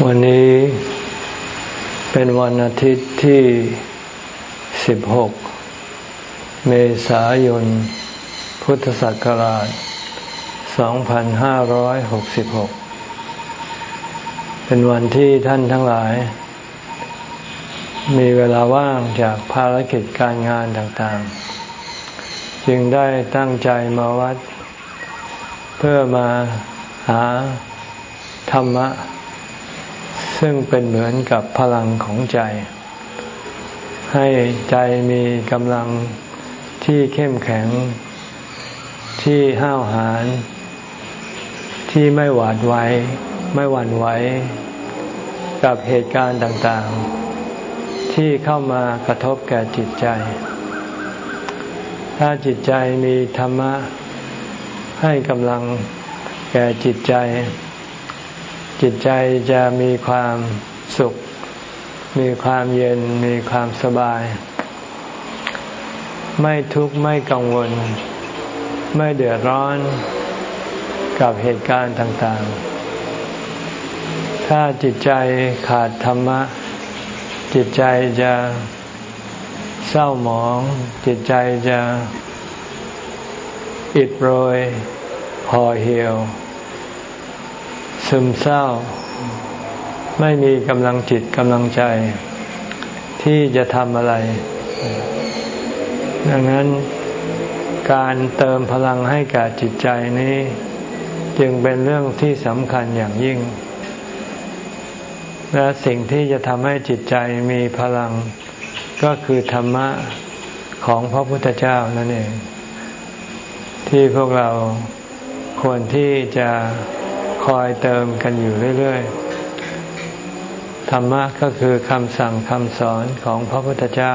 วันนี้เป็นวันอาทิตย์ที่ 16 เมษายน พุทธศักราช 2566 เป็นวันที่ท่านทั้งหลาย มีเวลาว่างจากภารกิจการงานต่างๆ จึงได้ตั้งใจมาวัด เพื่อมาหาธรรมะ ซึ่งเป็นเหมือนกับพลังของใจ ให้ใจมีกำลังที่เข้มแข็ง ที่ห้าวหาญที่ไม่หวาดไหวไม่หวั่นไหวกับเหตุการณ์ต่างๆ ที่เข้ามากระทบแก่จิตใจ ถ้าจิตใจมีธรรมะให้กำลังแก่จิตใจ จิตใจจะมีความสุข มีความเย็น มีความสบาย ไม่ทุกข์ไม่กังวล ไม่เดือดร้อนกับเหตุการณ์ต่างๆ ถ้าจิตใจขาดธรรมะ จิตใจจะเศร้าหมอง จิตใจจะอิดโรยห่อเหี่ยว ซึมเศร้า ไม่มีกำลังจิตกำลังใจ ที่จะทำอะไร ดังนั้นการเติมพลังให้กับจิตใจนี้ จึงเป็นเรื่องที่สำคัญอย่างยิ่ง และสิ่งที่จะทำให้จิตใจมีพลังก็คือธรรมะของพระพุทธเจ้านั่นเอง ที่พวกเราควรที่จะ คอยเติมกันอยู่เรื่อยๆ ธรรมะก็คือคำสั่งคำสอนของพระพุทธเจ้า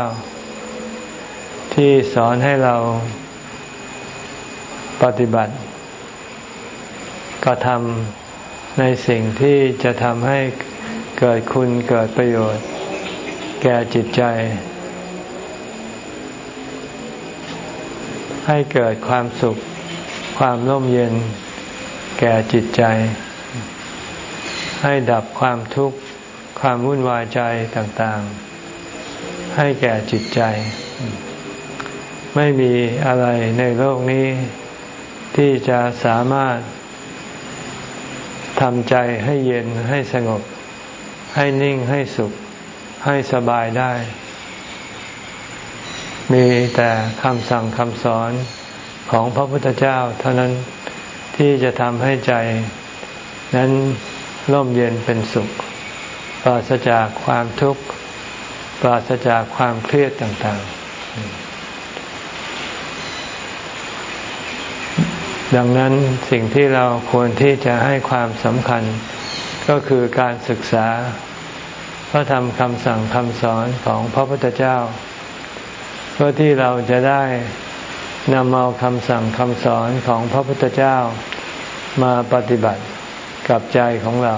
ที่สอนให้เราปฏิบัติก็ทำในสิ่งที่จะทำให้เกิดคุณเกิดประโยชน์ แก่จิตใจ ให้เกิดความสุขความร่มเย็น แก่จิตใจ ให้ดับความทุกข์ความวุ่นวายใจต่างๆ ให้แก่จิตใจ ไม่มีอะไรในโลกนี้ ที่จะสามารถทำใจให้เย็นให้สงบ ให้นิ่งให้สุข ให้สบายได้ มีแต่คำสั่งคำสอนของพระพุทธเจ้าเท่านั้น ที่จะทำให้ใจนั้นร่มเย็นเป็นสุข ปราศจากความทุกข์ ปราศจากความเครียดต่างๆ ดังนั้นสิ่งที่เราควรที่จะให้ความสำคัญ ก็คือการศึกษา พระธรรมคำสั่งคำสอนของพระพุทธเจ้า เพื่อที่เราจะได้ นำเอาคำสั่งคำสอนของพระพุทธเจ้ามาปฏิบัติกับใจของเรา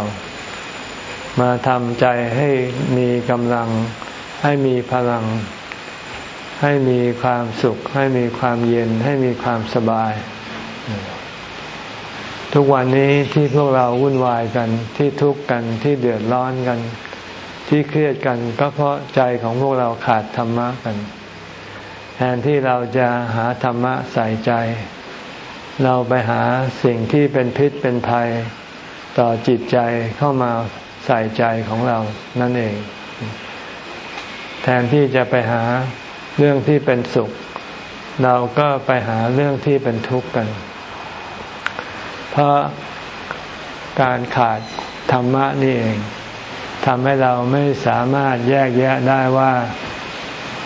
มาทำใจให้มีกำลัง ให้มีพลัง ให้มีความสุข ให้มีความเย็น ให้มีความสบาย ทุกวันนี้ที่พวกเราวุ่นวายกันที่ทุกข์กันที่เดือดร้อนกัน ที่เครียดกันก็เพราะใจของพวกเราขาดธรรมะกัน แทนที่เราจะหาธรรมะใส่ใจ เราไปหาสิ่งที่เป็นพิษเป็นภัยต่อจิตใจเข้ามาใส่ใจของเรานั่นเอง แทนที่จะไปหาเรื่องที่เป็นสุข เราก็ไปหาเรื่องที่เป็นทุกข์กัน เพราะการขาดธรรมะนี่เองทำให้เราไม่สามารถแยกแยะได้ว่า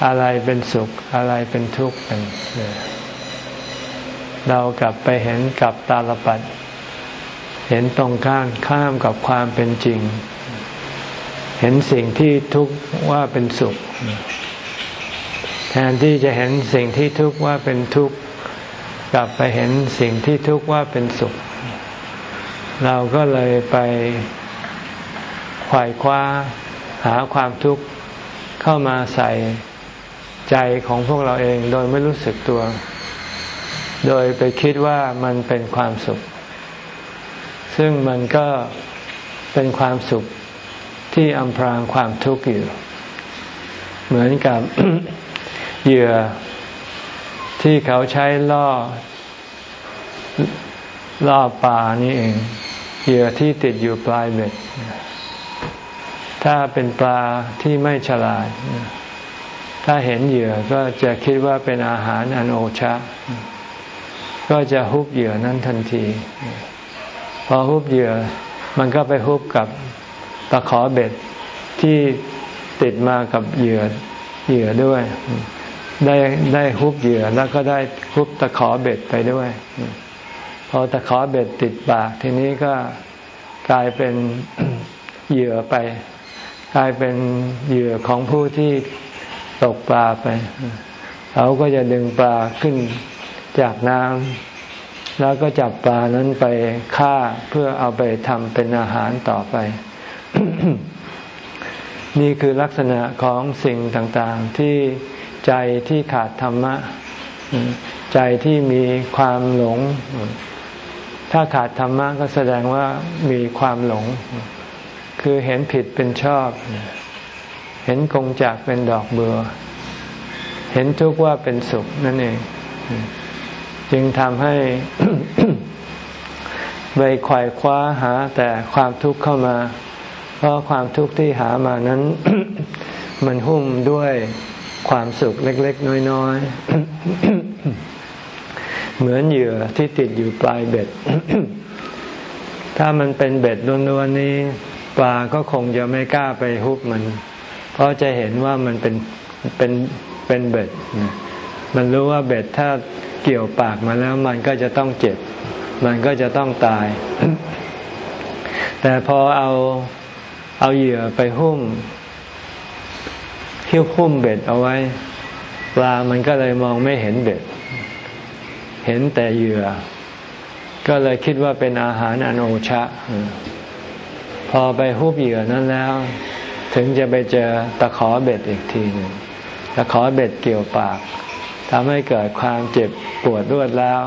อะไรเป็นสุขอะไรเป็นทุกข์กันเรากลับไปเห็นกับตาลปัดเห็นตรงข้ามข้ามกับความเป็นจริง เห็นสิ่งที่ทุกข์ว่าเป็นสุข แทนที่จะเห็นสิ่งที่ทุกข์ว่าเป็นทุกข์กลับไปเห็นสิ่งที่ทุกข์ว่าเป็นสุข เราก็เลยไปขวายคว้าหาความทุกข์เข้ามาใส่ ใจของพวกเราเองโดยไม่รู้สึกตัว โดยไปคิดว่ามันเป็นความสุข ซึ่งมันก็เป็นความสุขที่อำพรางความทุกข์อยู่ เหมือนกับเหยื่อที่เขาใช้ล่อ ล่อปลานี่เองเหยื่อที่ติดอยู่ปลายเบ็ด ถ้าเป็นปลาที่ไม่ฉลาด ถ้าเห็นเหยื่อก็จะคิดว่าเป็นอาหารอันโอชะ ก็จะฮุบเหยื่อนั้นทันที พอฮุบเหยื่อ มันก็ไปฮุบกับตะขอเบ็ดที่ติดมากับเหยื่อเหยื่อด้วย ได้ได้ฮุบเหยื่อแล้วก็ได้ฮุบตะขอเบ็ดไปด้วย พอตะขอเบ็ดติดปาก ทีนี้ก็กลายเป็นเหยื่อไป กลายเป็นเหยื่อของผู้ที่ ตกปลาไป เขาก็จะดึงปลาขึ้นจากน้ำแล้วก็จับปลานั้นไปฆ่าเพื่อเอาไปทำเป็นอาหารต่อไป นี่คือลักษณะของสิ่งต่างๆ ที่ใจที่ขาดธรรมะ ใจที่มีความหลง ถ้าขาดธรรมะก็แสดงว่ามีความหลง คือเห็นผิดเป็นชอบเเห็นกงจากเป็นดอกเบือเห็นทุกข์ว่าเป็นสุขนั่นเอง จึงทำให้ไปไขว่คว้าหาแต่ความทุกข์เข้ามา เพราะความทุกข์ที่หามานั้น มันหุ้มด้วยความสุขเล็ก ๆ น้อยๆ เหมือนเหยื่อที่ติดอยู่ปลายเบ็ด ถ้ามันเป็นเบ็ดล้วนๆนี้ ปลาก็คงจะไม่กล้าไปฮุบมัน เพราะจะเห็นว่ามันเป็นเป็นเป็นเบ็ด มันรู้ว่าเบ็ดถ้าเกี่ยวปากมาแล้วมันก็จะต้องเจ็บ มันก็จะต้องตาย แต่พอเอาเอาเหยื่อไปหุ้มคิ้วหุ้มเบ็ดเอาไว้ปลามันก็เลยมองไม่เห็นเบ็ด เห็นแต่เหยื่อ ก็เลยคิดว่าเป็นอาหารอันโอชะ พอไปฮุบเหยื่อนั้นแล้ว ถึงจะไปเจอตะขอเบ็ดอีกทีหนึ่งตะขอเบ็ดเกี่ยวปากทำให้เกิดความเจ็บปวดรวดร้าว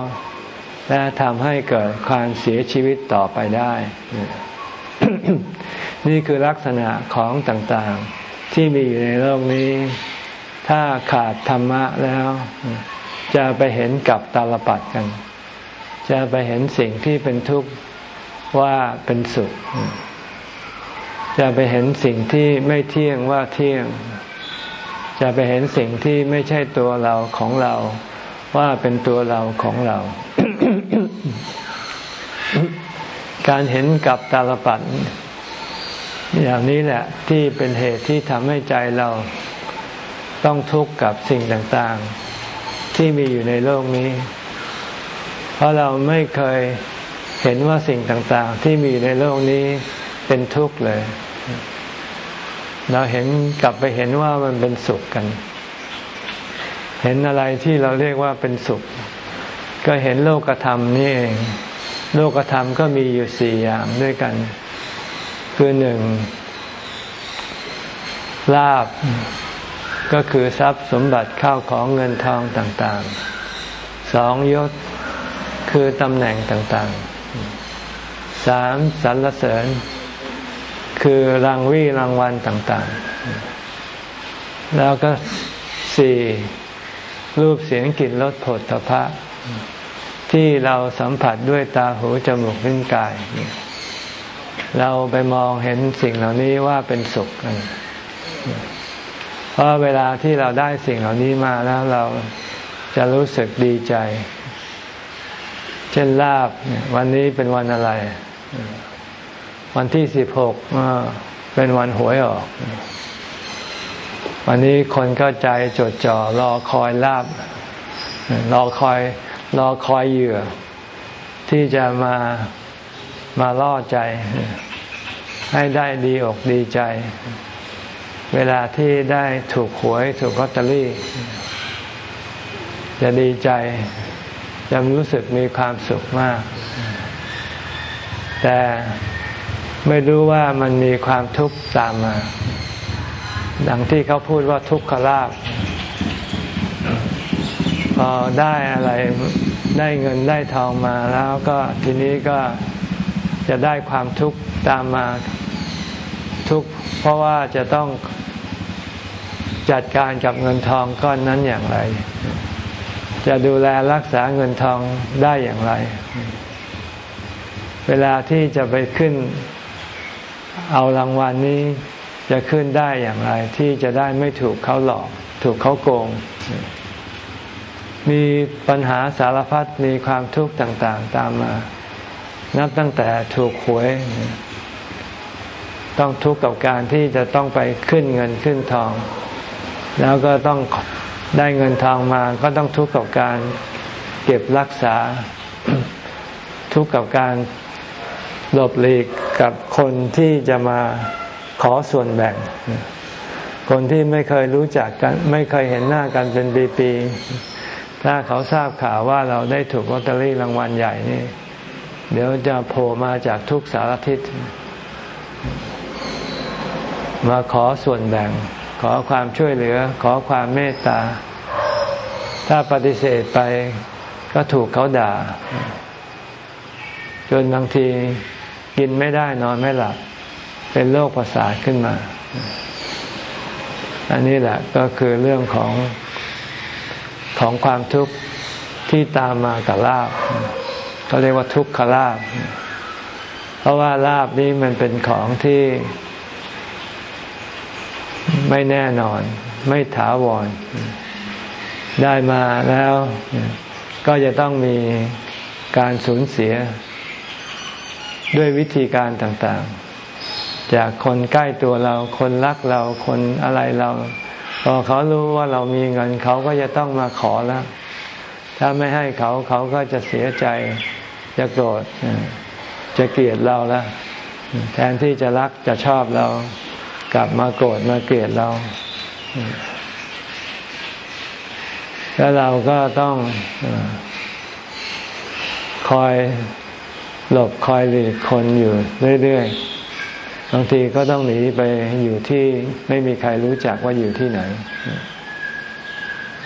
และทำให้เกิดความเสียชีวิตต่อไปได้ นี่คือลักษณะของต่างๆ ที่มีอยู่ในโลกนี้ ถ้าขาดธรรมะแล้ว จะไปเห็นกับตาลปัดกัน จะไปเห็นสิ่งที่เป็นทุกข์ว่าเป็นสุข จะไปเห็นสิ่งที่ไม่เที่ยงว่าเที่ยง จะไปเห็นสิ่งที่ไม่ใช่ตัวเราของเรา ว่าเป็นตัวเราของเรา การเห็นกับตาลปัดอย่างนี้แหละที่เป็นเหตุที่ทำให้ใจเราต้องทุกข์กับสิ่งต่างๆ ที่มีอยู่ในโลกนี้ เพราะเราไม่เคยเห็นว่าสิ่งต่างๆ ที่มีในโลกนี้เป็นทุกข์เลย เราเห็นกลับไปเห็นว่ามันเป็นสุขกัน เห็นอะไรที่เราเรียกว่าเป็นสุข ก็เห็นโลกธรรมนี่เอง โลกธรรมก็มีอยู่สี่อย่างด้วยกัน คือหนึ่งลาบก็คือทรัพย์สมบัติข้าวของเงินทองต่างๆ สองยศคือตำแหน่งต่างๆ สามสรรเสริญ คือรางวี่รางวัลต่างๆ แล้วก็สี่รูปเสียงกลิ่นรสผลตภะที่เราสัมผัสด้วยตาหูจมูกลิ้นกาย เราไปมองเห็นสิ่งเหล่านี้ว่าเป็นสุขกันเพราะเวลาที่เราได้สิ่งเหล่านี้มาแล้วเราจะรู้สึกดีใจ เช่นลาบวันนี้เป็นวันอะไร วันที่สิบหกเป็นวันหวยออก วันนี้คนก็ใจจดจ่อรอคอยลาบรอคอยรอคอยเหยื่อ ที่จะมามาล่อใจ ให้ได้ดีอกดีใจ เวลาที่ได้ถูกหวยถูกลอตเตอรี่ จะดีใจจะรู้สึกมีความสุขมาก แต่ ไม่รู้ว่ามันมีความทุกข์ตามมา ดังที่เขาพูดว่าทุกขลาภพอได้อะไรได้เงินได้ทองมาแล้วก็ทีนี้ก็จะได้ความทุกข์ตามมาทุกข์เพราะว่าจะต้องจัดการกับเงินทองก้อนนั้นอย่างไร จะดูแลรักษาเงินทองได้อย่างไร เวลาที่จะไปขึ้น เอารางวัลนนี้จะขึ้นได้อย่างไร ที่จะได้ไม่ถูกเขาหลอก ถูกเขาโกง มีปัญหาสารพัดมีความทุกข์ต่างๆ ตามมา นับตั้งแต่ถูกหวย ต้องทุกข์กับการที่จะต้องไปขึ้นเงินขึ้นทอง แล้วก็ต้องได้เงินทองมาก็ต้องทุกข์กับการเก็บรักษา ทุกข์กับการ หลบหลีกกับคนที่จะมาขอส่วนแบ่ง คนที่ไม่เคยรู้จักกัน ไม่เคยเห็นหน้ากันเป็นปีๆถ้าเขาทราบข่าวว่าเราได้ถูกลอตเตอรี่รางวัลใหญ่นี่ เดี๋ยวจะโผล่มาจากทุกสารทิศมาขอส่วนแบ่ง ขอความช่วยเหลือ ขอความเมตตา ถ้าปฏิเสธไปก็ถูกเขาด่า จนบางที กินไม่ได้นอนไม่หลับ เป็นโรคประสาทขึ้นมา อันนี้แหละก็คือเรื่องของของความทุกข์ที่ตามมากับลาบเขาเรียกว่าทุกขลาบ เพราะว่าลาบนี้มันเป็นของที่ไม่แน่นอน ไม่ถาวร ได้มาแล้วก็จะต้องมีการสูญเสีย ด้วยวิธีการต่างๆ จากคนใกล้ตัวเรา คนรักเราคนอะไรเราพอเขารู้ว่าเรามีเงินเขาก็จะต้องมาขอแล้ว ถ้าไม่ให้เขาเขาก็จะเสียใจจะโกรธจะเกลียดเราแล้วแทนที่จะรักจะชอบเรา กลับมาโกรธมาเกลียดเรา แล้วเราก็ต้องคอย หลบคอยหลีกคนอยู่เรื่อยๆ บางทีก็ต้องหนีไปอยู่ที่ไม่มีใครรู้จักว่าอยู่ที่ไหน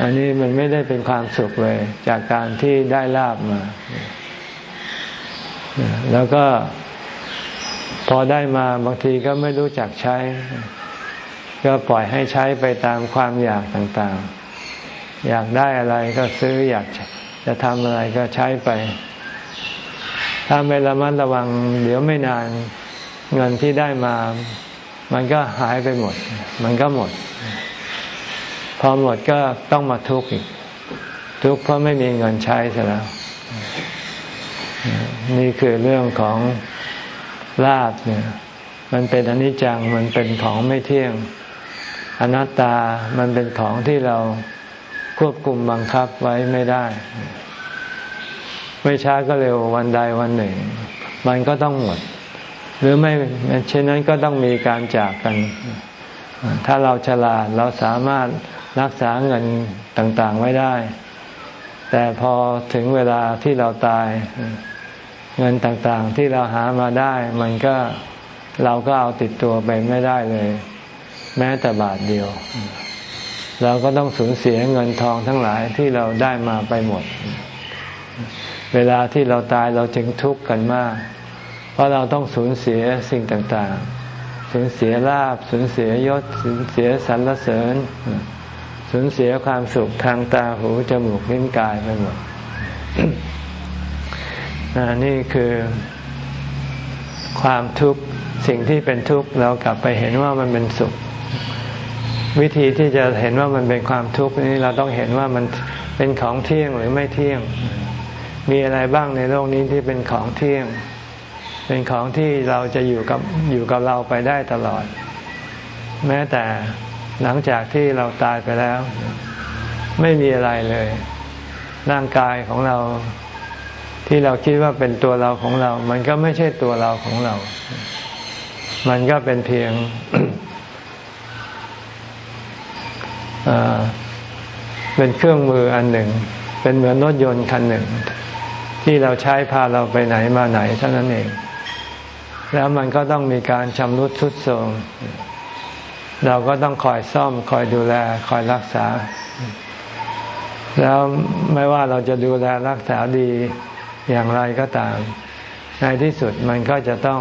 อันนี้มันไม่ได้เป็นความสุขเลย จากการที่ได้ลาบมา แล้วก็พอได้มาบางทีก็ไม่รู้จักใช้ ก็ปล่อยให้ใช้ไปตามความอยากต่างๆ อยากได้อะไรก็ซื้ออยากจะทำอะไรก็ใช้ไป ถ้าไม่ระมัดระวัง เดี๋ยวไม่นานเงินที่ได้มา มันก็หายไปหมด มันก็หมด พอหมดก็ต้องมาทุกข์อีก ทุกข์เพราะไม่มีเงินใช้ซะแล้ว นี่คือเรื่องของลาบเนี่ย มันเป็นอนิจจัง มันเป็นของไม่เที่ยง อนัตตา มันเป็นของที่เราควบคุมบังคับไว้ไม่ได้ ไม่ช้าก็เร็ววันใดวันหนึ่ง มันก็ต้องหมด หรือไม่เช่นนั้นก็ต้องมีการจากกัน ถ้าเราฉลาดเราสามารถรักษาเงินต่างๆไว้ได้ แต่พอถึงเวลาที่เราตาย เงินต่างๆที่เราหามาได้ มันก็เราก็เอาติดตัวไปไม่ได้เลย แม้แต่บาทเดียว เราก็ต้องสูญเสียเงินทองทั้งหลายที่เราได้มาไปหมด เวลาที่เราตายเราจึงทุกข์กันมาก เพราะเราต้องสูญเสียสิ่งต่างๆ สูญเสียลาบสูญเสียยศ สูญเสียสรรเสริญ สูญเสียความสุขทางตาหูจมูกลิ้นกายไปหมดนี่คือความทุกข์สิ่งที่เป็นทุกข์เรากลับไปเห็นว่ามันเป็นสุข วิธีที่จะเห็นว่ามันเป็นความทุกข์นี้เราต้องเห็นว่ามันเป็นของเที่ยงหรือไม่เที่ยง มีอะไรบ้างในโลกนี้ที่เป็นของเที่ยง เป็นของที่เราจะอยู่กับอยู่กับเราไปได้ตลอด แม้แต่หลังจากที่เราตายไปแล้ว ไม่มีอะไรเลย ร่างกายของเราที่เราคิดว่าเป็นตัวเราของเรา มันก็ไม่ใช่ตัวเราของเรา มันก็เป็นเพียงเป็นเครื่องมืออันหนึ่ง เป็นเหมือนรถยนต์คันหนึ่ง ที่เราใช้พาเราไปไหนมาไหนเท่านั้นเอง แล้วมันก็ต้องมีการชำรุดทรุดโทรมเราก็ต้องคอยซ่อมคอยดูแลคอยรักษา แล้วไม่ว่าเราจะดูแลรักษาดีอย่างไรก็ตาม ในที่สุดมันก็จะต้อง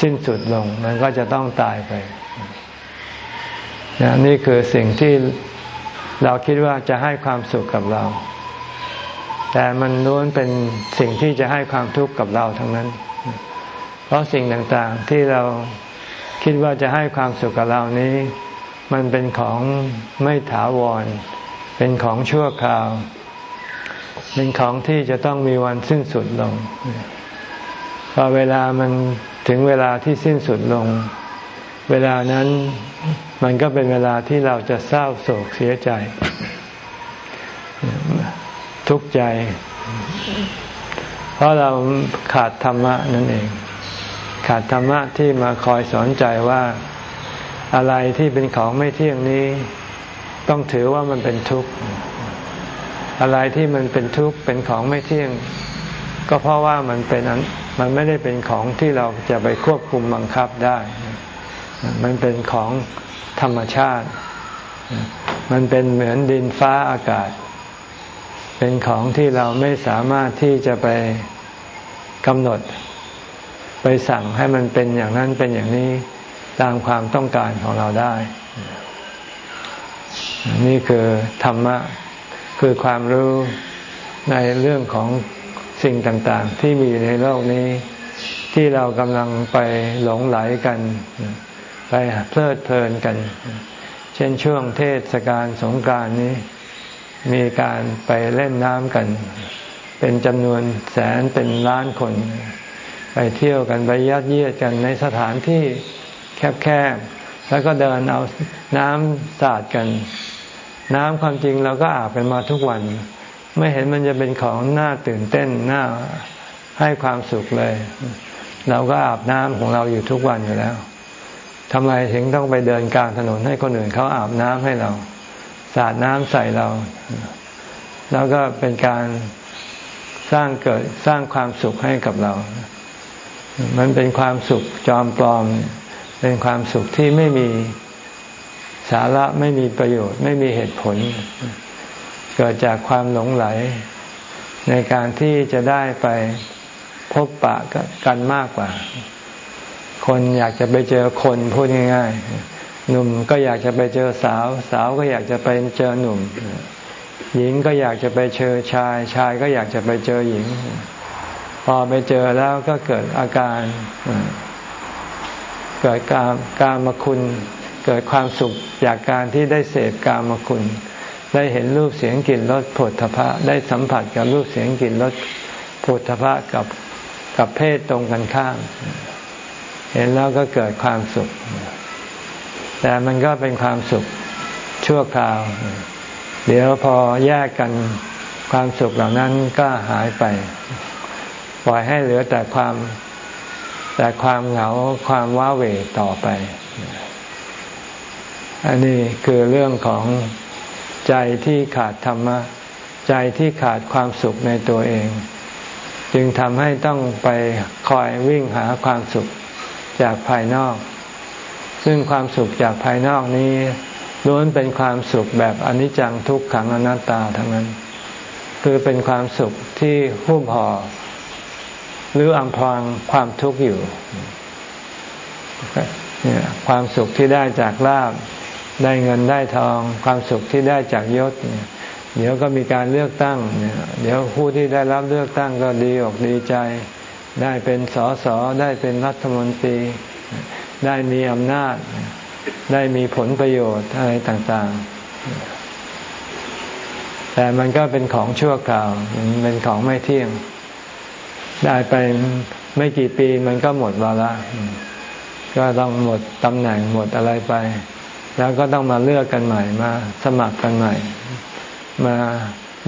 สิ้นสุดลง มันก็จะต้องตายไปนนี่คือสิ่งที่เราคิดว่าจะให้ความสุขกับเรา แต่มันล้วนเป็นสิ่งที่จะให้ความทุกข์กับเราทั้งนั้น เพราะสิ่งต่างๆที่เราคิดว่าจะให้ความสุขกับเรานี้ มันเป็นของไม่ถาวร เป็นของชั่วคราว เป็นของที่จะต้องมีวันสิ้นสุดลงพอเวลามันถึงเวลาที่สิ้นสุดลง เวลานั้นมันก็เป็นเวลาที่เราจะเศร้าโศกเสียใจ ทุกข์ใจ เพราะเราขาดธรรมะนั่นเอง ขาดธรรมะที่มาคอยสอนใจว่าอะไรที่เป็นของไม่เที่ยงนี้ ต้องถือว่ามันเป็นทุกข์ อะไรที่มันเป็นทุกข์เป็นของไม่เที่ยง ก็เพราะว่ามันเป็นมันไม่ได้เป็นของที่เราจะไปควบคุมบังคับได้ มันเป็นของธรรมชาติ มันเป็นเหมือนดินฟ้าอากาศ เป็นของที่เราไม่สามารถที่จะไปกำหนด ไปสั่งให้มันเป็นอย่างนั้นเป็นอย่างนี้ตามความต้องการของเราได้ นี่คือธรรมะ คือความรู้ในเรื่องของสิ่งต่างๆ ที่มีอยู่ในโลกนี้ ที่เรากำลังไปหลงไหลกัน ไปเพลิดเพลินกัน เช่นช่วงเทศกาลสงกานนี้ มีการไปเล่นน้ำกัน เป็นจำนวนแสนเป็นล้านคน ไปเที่ยวกันไปยัดเยียดกันในสถานที่แคบๆแล้วก็เดินเอาน้ำสาดกัน น้ำความจริงเราก็อาบกันมาทุกวัน ไม่เห็นมันจะเป็นของน่าตื่นเต้นน่าให้ความสุขเลย เราก็อาบน้ำของเราอยู่ทุกวันอยู่แล้วทำไมถึงต้องไปเดินกลางถนนให้คนอื่นเขาอาบน้ำให้เรา สาดน้ำใส่เรา แล้วก็เป็นการสร้างเกิดสร้างความสุขให้กับเรา มันเป็นความสุขจอมปลอม เป็นความสุขที่ไม่มีสาระไม่มีประโยชน์ ไม่มีเหตุผล เกิดจากความหลงไหล ในการที่จะได้ไปพบปะกันมากกว่า คนอยากจะไปเจอคนพูดง่าย ๆ หนุ่มก็อยากจะไปเจอสาว สาวก็อยากจะไปเจอหนุ่ม หญิงก็อยากจะไปเจอชาย ชายก็อยากจะไปเจอหญิง พอไปเจอแล้วก็เกิดอาการ เกิดการการมคุณ เกิดความสุขจากการที่ได้เสพกามคุณ ได้เห็นรูปเสียงกลิ่นรสผลทพะ ได้สัมผัสกับรูปเสียงกลิ่นรสผลทพะกับกับเพศตรงกันข้าม เห็นแล้วก็เกิดความสุข แต่มันก็เป็นความสุขชั่วคราว เดี๋ยวพอแยกกันความสุขเหล่านั้นก็หายไป ปล่อยให้เหลือแต่ความแต่ความเหงาความว้าเหวต่อไป อันนี้คือเรื่องของใจที่ขาดธรรมะ ใจที่ขาดความสุขในตัวเอง จึงทำให้ต้องไปคอยวิ่งหาความสุขจากภายนอก ซึ่งความสุขจากภายนอกนี้ล้วนเป็นความสุขแบบอนิจจังทุกขังอนัตตาทั้งนั้น คือเป็นความสุขที่หุ้มห่อหรืออำพรางความทุกข์อยู่เนี่ยความสุขที่ได้จากลาบได้เงินได้ทอง ความสุขที่ได้จากยศเนี่ยเดี๋ยวก็มีการเลือกตั้งเนี่ยเดี๋ยวผู้ที่ได้รับเลือกตั้งก็ดีอกดีใจ ได้เป็นสอสอได้เป็นรัฐมนตรี ได้มีอำนาจ ได้มีผลประโยชน์อะไรต่างๆ แต่มันก็เป็นของชั่วคราว มันเป็นของไม่เที่ยง ได้ไปไม่กี่ปีมันก็หมดวาระก็ต้องหมดตำแหน่งหมดอะไรไป แล้วก็ต้องมาเลือกกันใหม่มาสมัครกันใหม่ มา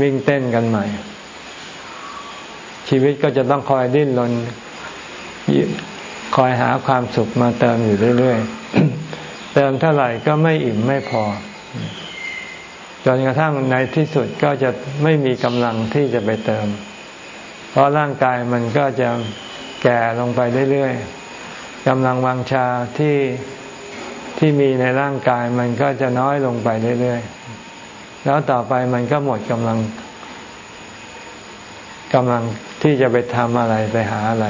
วิ่งเต้นกันใหม่ ชีวิตก็จะต้องคอยดิ้นรน คอยหาความสุขมาเติมอยู่เรื่อยๆ เติมเท่าไหร่ก็ไม่อิ่มไม่พอ จนกระทั่งในที่สุดก็จะไม่มีกำลังที่จะไปเติม เพราะร่างกายมันก็จะแก่ลงไปเรื่อยๆกำลังวังชาที่ที่มีในร่างกายมันก็จะน้อยลงไปเรื่อยๆ แล้วต่อไปมันก็หมดกำลังกำลังที่จะไปทำอะไรไปหาอะไร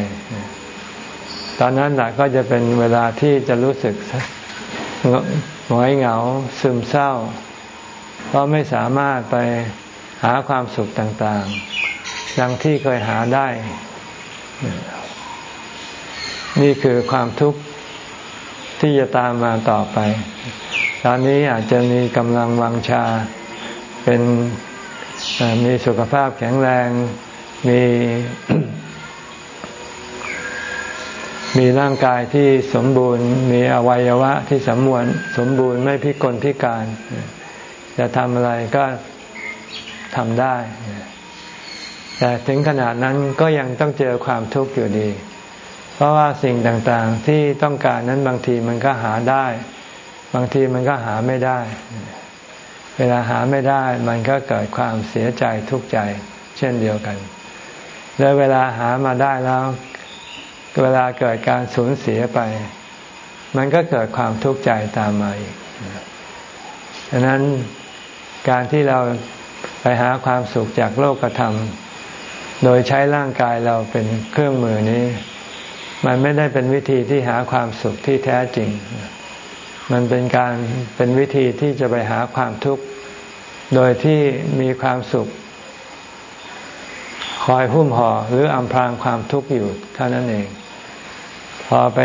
ตอนนั้นแหละก็จะเป็นเวลาที่จะรู้สึกหงอยเหงาซึมเศร้า เพราะไม่สามารถไปหาความสุขต่างๆ ดังที่เคยหาได้ นี่คือความทุกข์ที่จะตามมาต่อไป ตอนนี้อาจจะมีกำลังวังชา เป็นมีสุขภาพแข็งแรง มี มีร่างกายที่สมบูรณ์ มีอวัยวะที่สมบูรณ์สมบูรณ์ไม่พิกลพิการ จะทำอะไรก็ทำได้ แต่ถึงขนาดนั้นก็ยังต้องเจอความทุกข์อยู่ดี เพราะว่าสิ่งต่างๆที่ต้องการนั้นบางทีมันก็หาได้ บางทีมันก็หาไม่ได้ เวลาหาไม่ได้มันก็เกิดความเสียใจทุกข์ใจ เช่นเดียวกัน และเวลาหามาได้แล้ว เวลาเกิดการสูญเสียไป มันก็เกิดความทุกข์ใจตามมาอีกดังนั้นการที่เราไปหาความสุขจากโลกธรรม โดยใช้ร่างกายเราเป็นเครื่องมือนี้ มันไม่ได้เป็นวิธีที่หาความสุขที่แท้จริง มันเป็นการเป็นวิธีที่จะไปหาความทุกข์ โดยที่มีความสุข คอยหุ้มห่อหรืออำพรางความทุกข์อยู่เท่านั้นเอง พอไป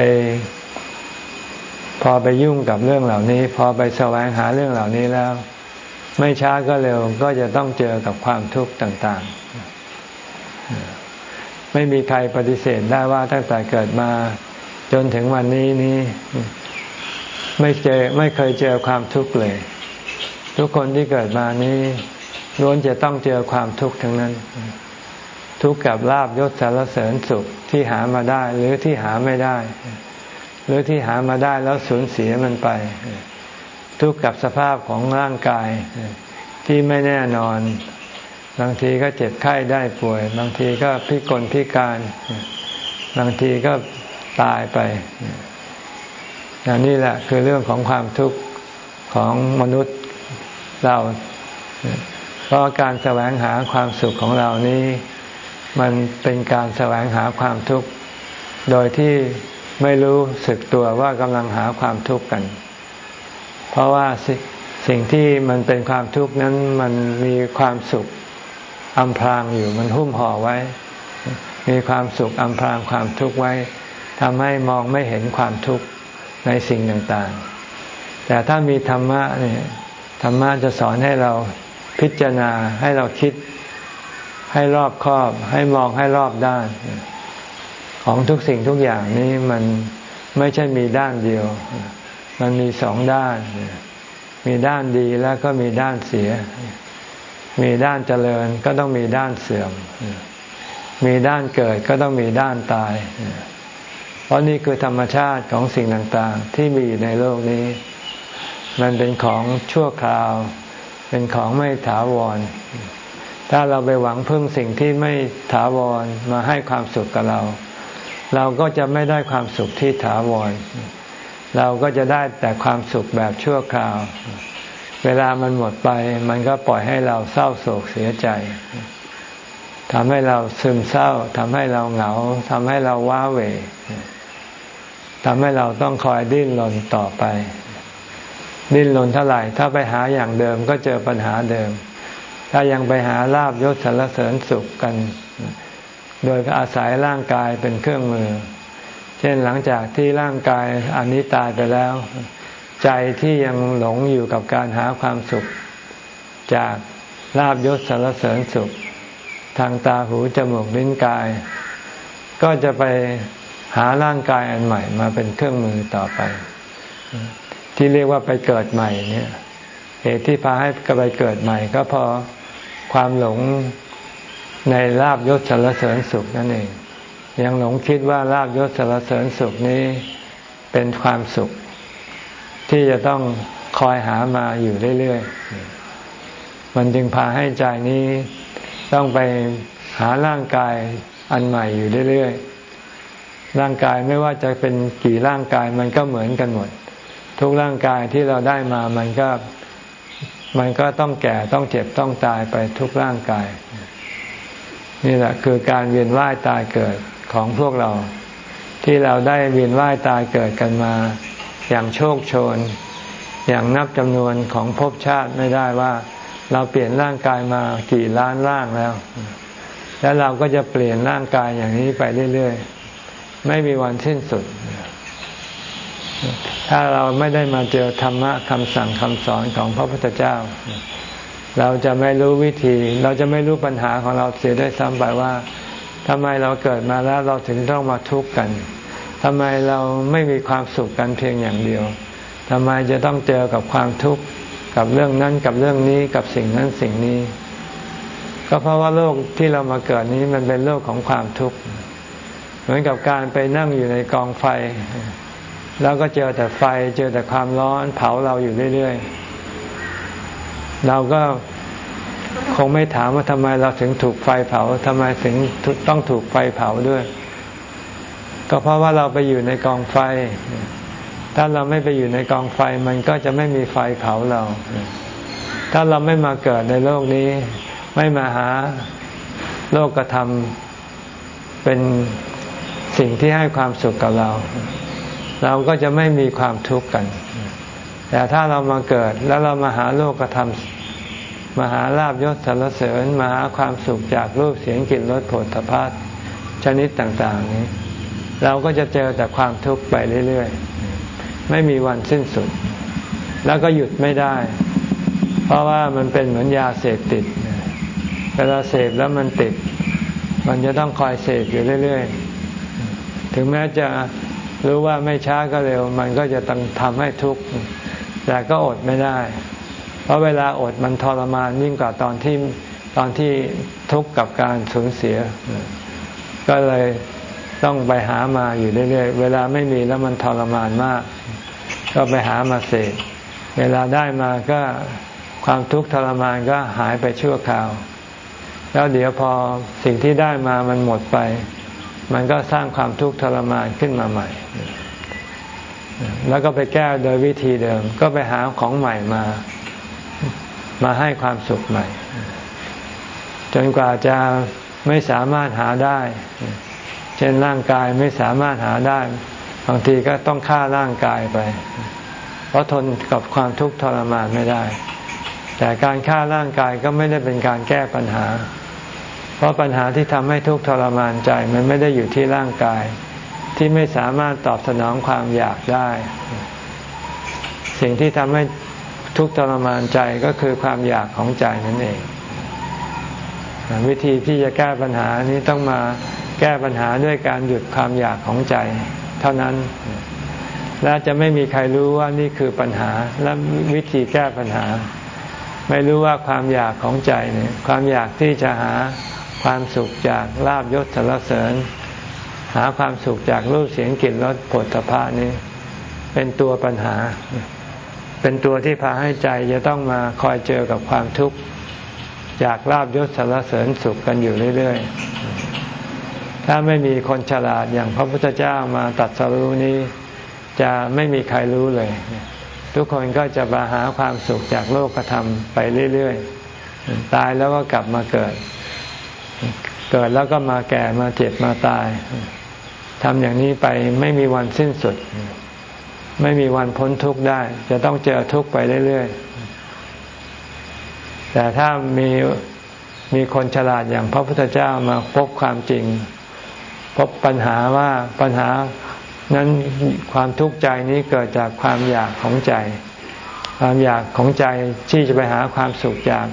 พอไปยุ่งกับเรื่องเหล่านี้ พอไปแสวงหาเรื่องเหล่านี้แล้ว ไม่ช้าก็เร็วก็จะต้องเจอกับความทุกข์ต่างๆ ไม่มีใครปฏิเสธได้ว่าตั้งแต่เกิดมาจนถึงวันนี้นี้ไม่เจอไม่เคยเจอความทุกข์เลย ทุกคนที่เกิดมานี้ล้วนจะต้องเจอความทุกข์ทั้งนั้น ทุกข์กับลาบยศสารเสริญสุขที่หามาได้ หรือที่หาไม่ได้ หรือที่หามาได้แล้วสูญเสียมันไป ทุกข์กับสภาพของร่างกายที่ไม่แน่นอน บางทีก็เจ็บไข้ได้ป่วย บางทีก็พิกลพิการ บางทีก็ตายไปนนี่แหละคือเรื่องของความทุกข์ของมนุษย์เรา เพราะการแสวงหาความสุขของเรานี้ มันเป็นการแสวงหาความทุกข์ โดยที่ไม่รู้สึกตัวว่ากำลังหาความทุกข์กัน เพราะว่าสิ่งที่มันเป็นความทุกข์นั้นมันมีความสุขอำพรางอยู่มันหุ้มห่อไว้ มีความสุขอำพรางความทุกข์ไว้ทำให้มองไม่เห็นความทุกข์ในสิ่งต่างๆ แต่ถ้ามีธรรมะเนี่ยธรรมะจะสอนให้เราพิจารณาให้เราคิด ให้รอบครอบ ให้มองให้รอบด้าน ของทุกสิ่งทุกอย่างนี้มันไม่ใช่มีด้านเดียว มันมีสองด้าน มีด้านดีแล้วก็มีด้านเสีย มีด้านเจริญก็ต้องมีด้านเสื่อม มีด้านเกิดก็ต้องมีด้านตาย เพราะนี่คือธรรมชาติของสิ่งต่างๆ ที่มีอยู่ในโลกนี้ มันเป็นของชั่วคราว เป็นของไม่ถาวร ถ้าเราไปหวังพึ่งสิ่งที่ไม่ถาวรมาให้ความสุขกับเรา เราก็จะไม่ได้ความสุขที่ถาวร เราก็จะได้แต่ความสุขแบบชั่วคราว เวลามันหมดไป มันก็ปล่อยให้เราเศร้าโศกเสียใจทำให้เราซึมเศร้าทำให้เราเหงาทำให้เราว้าเหวทำให้เราต้องคอยดิ้นรนต่อไป ดิ้นรนเท่าไหร่ ถ้าไปหาอย่างเดิมก็เจอปัญหาเดิม ถ้ายังไปหาลาบยศสรรเสริญสุขกัน โดยอาศัยร่างกายเป็นเครื่องมือ เช่นหลังจากที่ร่างกายอันนี้ตายไปแล้ว ใจที่ยังหลงอยู่กับการหาความสุข จากลาบยศสรรเสริญสุข ทางตาหูจมูกลิ้นกาย ก็จะไปหาร่างกายอันใหม่มาเป็นเครื่องมือต่อไป ที่เรียกว่าไปเกิดใหม่เนี่ยเหตุที่พาให้กไปเกิดใหม่ ก็เพราะ ความหลงในลาบยศสารเสริญสุขนั่นเอง ยังหลงคิดว่าลาบยศสารเสริญสุขนี้เป็นความสุข ที่จะต้องคอยหามาอยู่เรื่อยๆ มันจึงพาให้ใจนี้ต้องไปหาร่างกายอันใหม่อยู่เรื่อยๆ ร่างกายไม่ว่าจะเป็นกี่ร่างกายมันก็เหมือนกันหมด ทุกร่างกายที่เราได้มามันก็ มันก็ต้องแก่ต้องเจ็บต้องตายไปทุกร่างกาย นี่แหละคือการเวียนว่ายตายเกิดของพวกเรา ที่เราได้เวียนว่ายตายเกิดกันมา อย่างโชคโชน อย่างนับจำนวนของภพชาติไม่ได้ว่า เราเปลี่ยนร่างกายมากี่ล้านร่างแล้ว แล้วเราก็จะเปลี่ยนร่างกายอย่างนี้ไปเรื่อยๆ ไม่มีวันสิ้นสุด ถ้าเราไม่ได้มาเจอธรรมะคำสั่งคำสอนของพระพุทธเจ้า เราจะไม่รู้วิธี เราจะไม่รู้ปัญหาของเราเสียได้ซ้ำไปว่าทำไมเราเกิดมาแล้วเราถึงต้องมาทุกข์กันทำไมเราไม่มีความสุขกันเพียงอย่างเดียวทำไมจะต้องเจอกับความทุกข์กับเรื่องนั้นกับเรื่องนี้กับสิ่งนั้นสิ่งนี้ ก็เพราะว่าโลกที่เรามาเกิดนี้มันเป็นโลกของความทุกข์ เหมือนกับการไปนั่งอยู่ในกองไฟ แล้วก็เจอแต่ไฟเจอแต่ความร้อนเผาเราอยู่เรื่อยๆ เราก็คงไม่ถามว่าทำไมเราถึงถูกไฟเผาทำไมถึงต้องถูกไฟเผาด้วย ก็เพราะว่าเราไปอยู่ในกองไฟ ถ้าเราไม่ไปอยู่ในกองไฟมันก็จะไม่มีไฟเผาเรา ถ้าเราไม่มาเกิดในโลกนี้ ไม่มาหาโลกกระทำเป็นสิ่งที่ให้ความสุขกับเรา เราก็จะไม่มีความทุกข์กัน แต่ถ้าเรามาเกิดแล้วเรามาหาโลกกระทำมาหาลาบยศสรรเสริญมาหาความสุขจากรูปเสียงกลิ่นรสผลตภะชนิดต่างๆนี้ เราก็จะเจอแต่ความทุกข์ไปเรื่อยๆ ไม่มีวันสิ้นสุด แล้วก็หยุดไม่ได้ เพราะว่ามันเป็นเหมือนยาเสพติดเวลาเสพแล้วมันติด มันจะต้องคอยเสพอยู่เรื่อยๆ ถึงแม้จะ รู้ว่าไม่ช้าก็เร็ว มันก็จะต้องทำให้ทุกข์แต่ก็อดไม่ได้ เพราะเวลาอดมันทรมานยิ่งกว่าตอนที่ตอนที่ทุกข์กับการสูญเสีย ก็เลยต้องไปหามาอยู่เรื่อยๆ เวลาไม่มีแล้วมันทรมานมาก ก็ไปหามาเสกเวลาได้มาก็ความทุกข์ทรมานก็หายไปชั่วคราว แล้วเดี๋ยวพอสิ่งที่ได้มามันหมดไป มันก็สร้างความทุกข์ทรมานขึ้นมาใหม่ แล้วก็ไปแก้โดยวิธีเดิม ก็ไปหาของใหม่มา มาให้ความสุขใหม่ จนกว่าจะไม่สามารถหาได้ เช่นร่างกายไม่สามารถหาได้ บางทีก็ต้องฆ่าร่างกายไป เพราะทนกับความทุกข์ทรมานไม่ได้ แต่การฆ่าร่างกายก็ไม่ได้เป็นการแก้ปัญหา เพราะปัญหาที่ทำให้ทุกข์ทรมานใจมันไม่ได้อยู่ที่ร่างกาย ที่ไม่สามารถตอบสนองความอยากได้ สิ่งที่ทำให้ทุกข์ทรมานใจก็คือความอยากของใจนั่นเอง วิธีที่จะแก้ปัญหานี้ต้องมาแก้ปัญหาด้วยการหยุดความอยากของใจ เท่านั้น และจะไม่มีใครรู้ว่านี่คือปัญหาและวิธีแก้ปัญหา ไม่รู้ว่าความอยากของใจเนี่ยความอยากที่จะหา ความสุขจากลาบยศสารเสริญ หาความสุขจากรูปเสียงกลิ่นรสผลตภะนี้ เป็นตัวปัญหา เป็นตัวที่พาให้ใจจะต้องมาคอยเจอกับความทุกข์จากลาบยศสารเสริญสุขกันอยู่เรื่อยๆ ถ้าไม่มีคนฉลาดอย่างพระพุทธเจ้ามาตัดสรู้นี้ จะไม่มีใครรู้เลย ทุกคนก็จะมาหาความสุขจากโลกธรรมไปเรื่อยๆ ตายแล้วก็กลับมาเกิด เกิดแล้วก็มาแก่มาเจ็บมาตายทำอย่างนี้ไปไม่มีวันสิ้นสุด ไม่มีวันพ้นทุกข์ได้ จะต้องเจอทุกข์ไปเรื่อยๆ แต่ถ้ามีมีคนฉลาดอย่างพระพุทธเจ้ามาพบความจริง พบปัญหาว่าปัญหานั้นความทุกข์ใจนี้เกิดจากความอยากของใจ ความอยากของใจที่จะไปหาความสุขจาก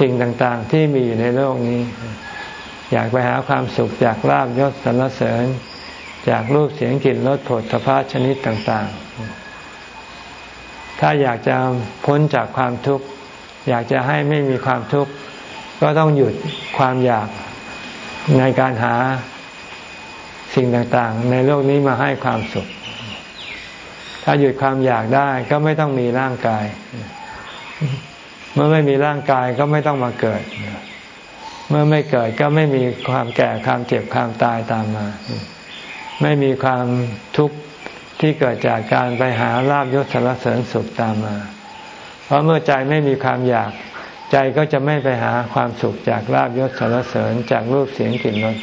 สิ่งต่างๆที่มีอยู่ในโลกนี้ อยากไปหาความสุขจากลาบยศสรรเสริญ จากรูปเสียงกลิ่นรสผลสภาพชนิดต่าง ๆ ถ้าอยากจะพ้นจากความทุกข์ อยากจะให้ไม่มีความทุกข์ ก็ต้องหยุดความอยากในการหาสิ่งต่างๆ ในโลกนี้มาให้ความสุข ถ้าหยุดความอยากได้ก็ไม่ต้องมีร่างกาย เมื่อไม่มีร่างกายก็ไม่ต้องมาเกิด เมื่อไม่เกิดก็ไม่มีความแก่ความเจ็บความตายตามมา ไม่มีความทุกข์ที่เกิดจากการไปหาลาบยศสารเสริญสุขตามมา เพราะเมื่อใจไม่มีความอยากใจก็จะไม่ไปหาความสุขจากลาบยศสารเสริญจากรูปเสียงกลิ่นรส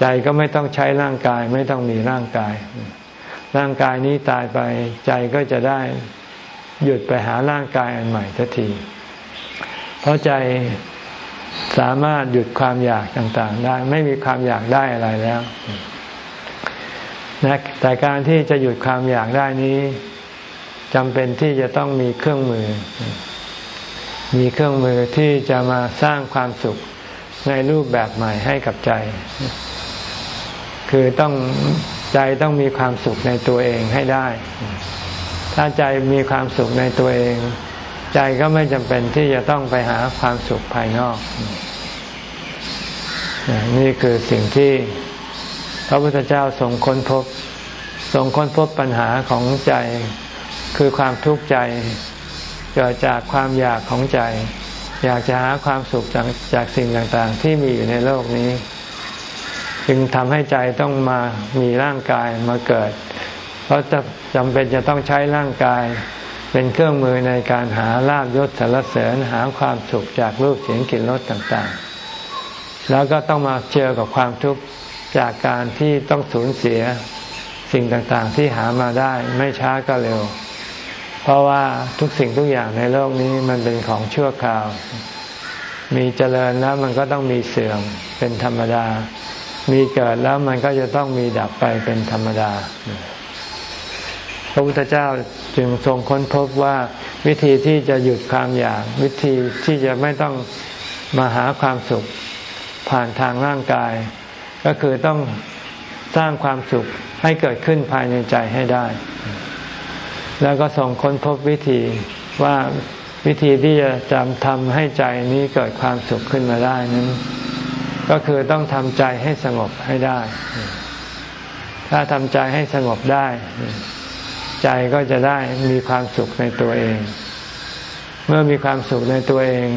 ใจก็ไม่ต้องใช้ร่างกายไม่ต้องมีร่างกาย ร่างกายนี้ตายไปใจก็จะได้ หยุดไปหาร่างกายอันใหม่ทันที เพราะใจสามารถหยุดความอยากต่างๆ ได้ ไม่มีความอยากได้อะไรแล้วนะแต่การที่จะหยุดความอยากได้นี้จำเป็นที่จะต้องมีเครื่องมือ มีเครื่องมือที่จะมาสร้างความสุขในรูปแบบใหม่ให้กับใจ คือต้องใจต้องมีความสุขในตัวเองให้ได้ ถ้าใจมีความสุขในตัวเอง ใจก็ไม่จำเป็นที่จะต้องไปหาความสุขภายนอก นี่คือสิ่งที่พระพุทธเจ้าทรงค้นพบทรงค้นพบปัญหาของใจ คือความทุกข์ใจเกิดจากความอยากของใจ อยากจะหาความสุขจากจากสิ่งต่างๆ ที่มีอยู่ในโลกนี้ จึงทำให้ใจต้องมามีร่างกายมาเกิด เพราะจะจำเป็นจะต้องใช้ร่างกาย เป็นเครื่องมือในการหาลาบยศสารเสริญหาความสุขจากรูปเสียงกลิ่นรสต่างๆ แล้วก็ต้องมาเจอกับความทุกข์จากการที่ต้องสูญเสียสิ่งต่างๆที่หามาได้ไม่ช้าก็เร็ว เพราะว่าทุกสิ่งทุกอย่างในโลกนี้มันเป็นของชั่วคราว มีเจริญแล้วมันก็ต้องมีเสื่อมเป็นธรรมดา มีเกิดแล้วมันก็จะต้องมีดับไปเป็นธรรมดา พระพุทธเจ้าจึงทรงค้นพบว่าวิธีที่จะหยุดความอยาก วิธีที่จะไม่ต้องมาหาความสุขผ่านทางร่างกาย ก็คือต้องสร้างความสุขให้เกิดขึ้นภายในใจให้ได้ แล้วก็ส่งค้นพบวิธีว่าวิธีที่จะจำทำให้ใจนี้เกิดความสุขขึ้นมาได้นั้น ก็คือต้องทำใจให้สงบให้ได้ ถ้าทำใจให้สงบได้ ใจก็จะได้มีความสุขในตัวเอง เมื่อมีความสุขในตัวเอง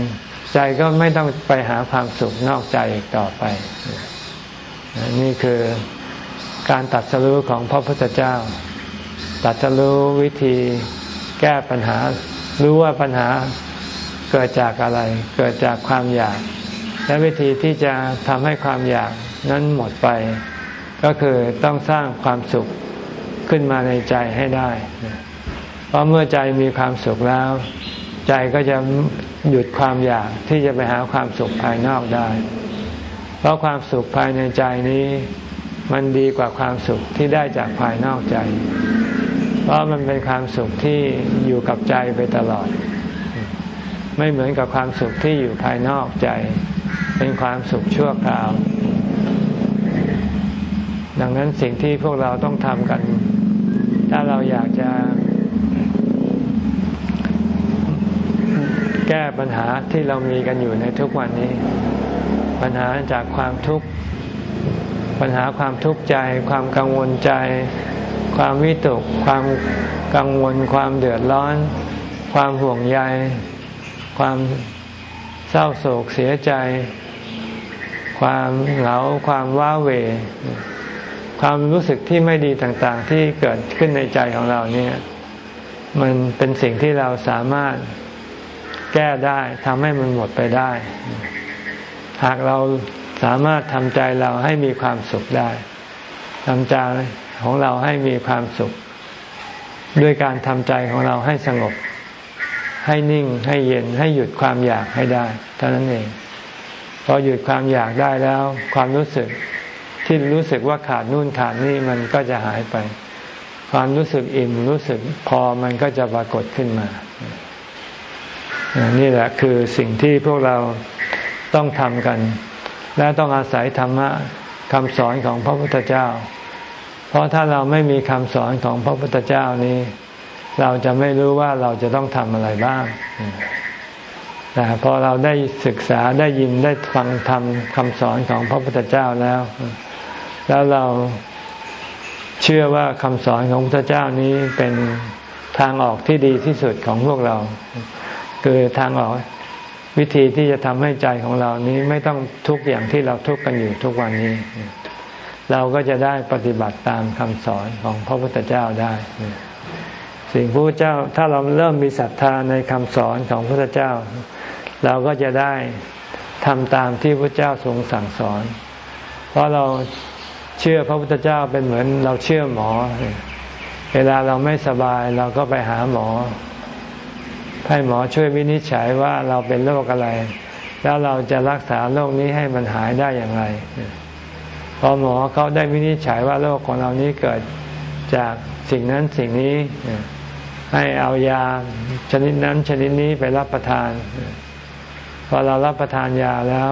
ใจก็ไม่ต้องไปหาความสุขนอกใจอีกต่อไป นี่คือการตัดสรู้ของพระพุทธเจ้า ตัดสรู้วิธีแก้ปัญหา รู้ว่าปัญหาเกิดจากอะไร เกิดจากความอยาก และวิธีที่จะทำให้ความอยากนั้นหมดไป ก็คือต้องสร้างความสุข ขึ้นมาในใจให้ได้ เพราะเมื่อใจมีความสุขแล้ว ใจก็จะหยุดความอยากที่จะไปหาความสุขภายนอกได้ เพราะความสุขภายในใจนี้ มันดีกว่าความสุขที่ได้จากภายนอกใจ เพราะมันเป็นความสุขที่อยู่กับใจไปตลอด ไม่เหมือนกับความสุขที่อยู่ภายนอกใจ เป็นความสุขชั่วคราวดังนั้นสิ่งที่พวกเราต้องทำกัน ถ้าเราอยากจะแก้ปัญหาที่เรามีกันอยู่ในทุกวันนี้ ปัญหาจากความทุกข์ ปัญหาความทุกข์ใจ ความกังวลใจ ความวิตก ความกังวล ความเดือดร้อน ความห่วงใย ความเศร้าโศกเสียใจ ความเหงา ความว้าเหว ความรู้สึกที่ไม่ดีต่างๆ ที่เกิดขึ้นในใจของเราเนี่ย มันเป็นสิ่งที่เราสามารถแก้ได้ทำให้มันหมดไปได้ หากเราสามารถทำใจเราให้มีความสุขได้ทำใจของเราให้มีความสุข ด้วยการทำใจของเราให้สงบ ให้นิ่งให้เย็นให้หยุดความอยากให้ได้ เท่านั้นเองพอหยุดความอยากได้แล้ว ความรู้สึก ที่รู้สึกว่าขาดนู่นขาดนี่มันก็จะหายไป ความรู้สึกอิ่มรู้สึกพอมันก็จะปรากฏขึ้นมา นี่แหละคือสิ่งที่พวกเราต้องทำกัน และต้องอาศัยธรรมะคำสอนของพระพุทธเจ้า เพราะถ้าเราไม่มีคำสอนของพระพุทธเจ้านี้ เราจะไม่รู้ว่าเราจะต้องทำอะไรบ้างแต่พอเราได้ศึกษาได้ยินได้ฟังธรรมคำสอนของพระพุทธเจ้าแล้ว แล้วเราเชื่อว่าคำสอนของพระเจ้านี้เป็นทางออกที่ดีที่สุดของพวกเรา คือทางออกวิธีที่จะทำให้ใจของเรานี้ไม่ต้องทุกข์อย่างที่เราทุกข์กันอยู่ทุกวันนี้ เราก็จะได้ปฏิบัติตามคำสอนของพระพุทธเจ้าได้ สิ่งพระพุทธเจ้าถ้าเราเริ่มมีศรัทธาในคำสอนของพระพุทธเจ้า เราก็จะได้ทำตามที่พระเจ้าทรงสั่งสอน เพราะเรา เชื่อพระพุทธเจ้าเป็นเหมือนเราเชื่อหมอ เวลาเราไม่สบายเราก็ไปหาหมอ ให้หมอช่วยวินิจฉัยว่าเราเป็นโรคอะไร แล้วเราจะรักษาโรคนี้ให้มันหายได้อย่างไร พอหมอเขาได้วินิจฉัยว่าโรคของเรานี้เกิดจากสิ่งนั้นสิ่งนี้ให้เอายาชนิดนั้นชนิดนี้ไปรับประทาน พอเรารับประทานยาแล้ว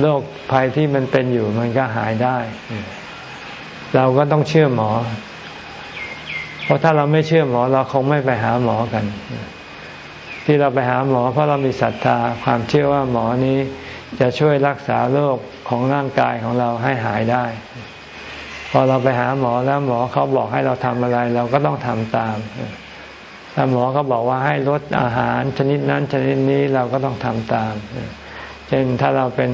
โรคภัยที่มันเป็นอยู่มันก็หายได้ เราก็ต้องเชื่อหมอ เพราะถ้าเราไม่เชื่อหมอ เราคงไม่ไปหาหมอกัน ที่เราไปหาหมอ เพราะเรามีศรัทธาความเชื่อว่าหมอนี้จะช่วยรักษาโรคของร่างกายของเราให้หายได้ พอเราไปหาหมอแล้วหมอเขาบอกให้เราทำอะไร เราก็ต้องทำตามถ้าหมอเขาบอกว่าให้ลดอาหารชนิดนั้นชนิดนี้เราก็ต้องทำตาม ช่นถ้าเราเป็น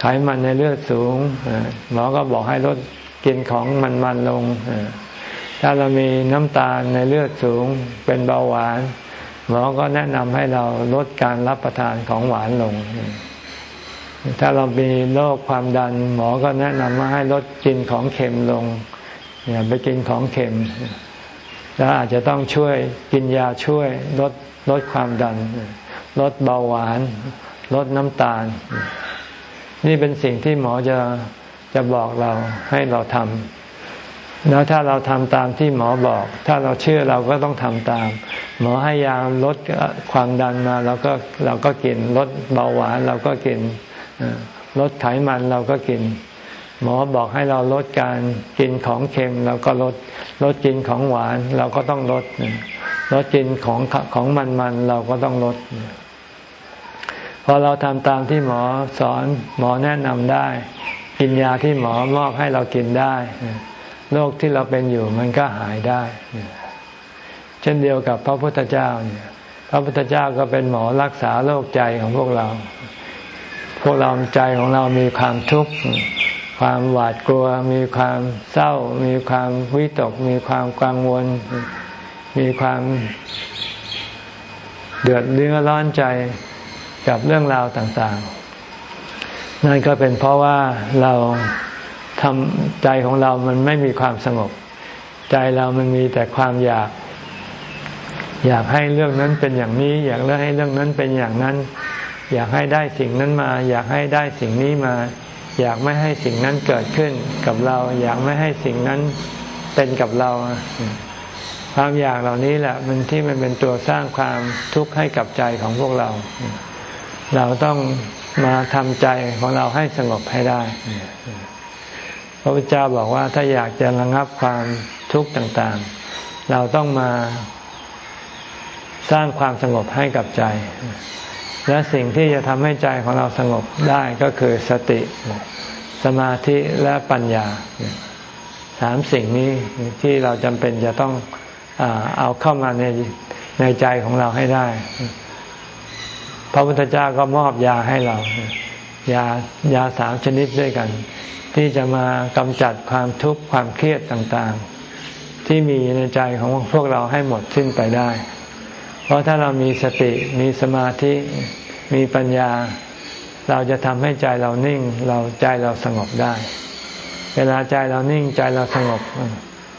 ไขมันในเลือดสูงหมอก็บอกให้ลดกินของมันๆลง ถ้าเรามีน้ำตาลในเลือดสูงเป็นเบาหวาน หมอก็แนะนำให้เราลดการรับประทานของหวานลง ถ้าเรามีโรคความดัน หมอก็แนะนำว่าให้ลดกินของเค็มลงอย่าไปกินของเค็ม แล้วอาจจะต้องช่วยกินยาช่วยลดลดความดัน ลดเบาหวาน ลดน้ำตาล นี่เป็นสิ่งที่หมอจะจะบอกเราให้เราทำแล้วถ้าเราทำตามที่หมอบอก ถ้าเราเชื่อเราก็ต้องทำตาม หมอให้ยาลดความดันมาเราก็เราก็กินลดเบาหวานเราก็กินลดไขมันเราก็กิน หมอบอกให้เราลดการกินของเค็มเราก็ลดลดกินของหวานเราก็ต้องลดลดกินของของมันๆเราก็ต้องลด พอเราทำตามที่หมอสอนหมอแนะนำได้ กินยาที่หมอมอบให้เรากินได้โรคที่เราเป็นอยู่มันก็หายได้ เช่นเดียวกับพระพุทธเจ้าเนี่ยพระพุทธเจ้าก็เป็นหมอรักษาโรคใจของพวกเรา พวกเราใจของเรามีความทุกข์ความหวาดกลัว มีความเศร้า มีความวิตก มีความกังวล มีความเดือดเนื้อร้อนใจ กับเรื่องราวต่างๆ นั่นก็เป็นเพราะว่าเราทำใจของเรามันไม่มีความสงบ ใจเรามันมีแต่ความอยาก อยากให้เรื่องนั้นเป็นอย่างนี้ อยากให้เรื่องนั้นเป็นอย่างนั้น อยากให้ได้สิ่งนั้นมา อยากให้ได้สิ่งนี้มา อยากไม่ให้สิ่งนั้นเกิดขึ้นกับเรา อยากไม่ให้สิ่งนั้นเป็นกับเราความอยากเหล่านี้แหละมันที่มันเป็นตัวสร้างความทุกข์ให้กับใจของพวกเรา เราต้องมาทำใจของเราให้สงบให้ได้ พระพุทธเจ้าบอกว่าถ้าอยากจะระงับความทุกข์ต่างๆ เราต้องมาสร้างความสงบให้กับใจ และสิ่งที่จะทำให้ใจของเราสงบได้ก็คือสติ สมาธิและปัญญา สามสิ่งนี้ที่เราจำเป็นจะต้องเอาเข้ามาในในใจของเราให้ได้ พระพุทธเจ้าก็มอบยาให้เรา ยายาสามชนิดด้วยกัน ที่จะมากำจัดความทุกข์ความเครียดต่างๆ ที่มีในใจของพวกเราให้หมดสิ้นไปได้ เพราะถ้าเรามีสติมีสมาธิมีปัญญา เราจะทำให้ใจเรานิ่ง เราใจเราสงบได้ เวลาใจเรานิ่งใจเราสงบ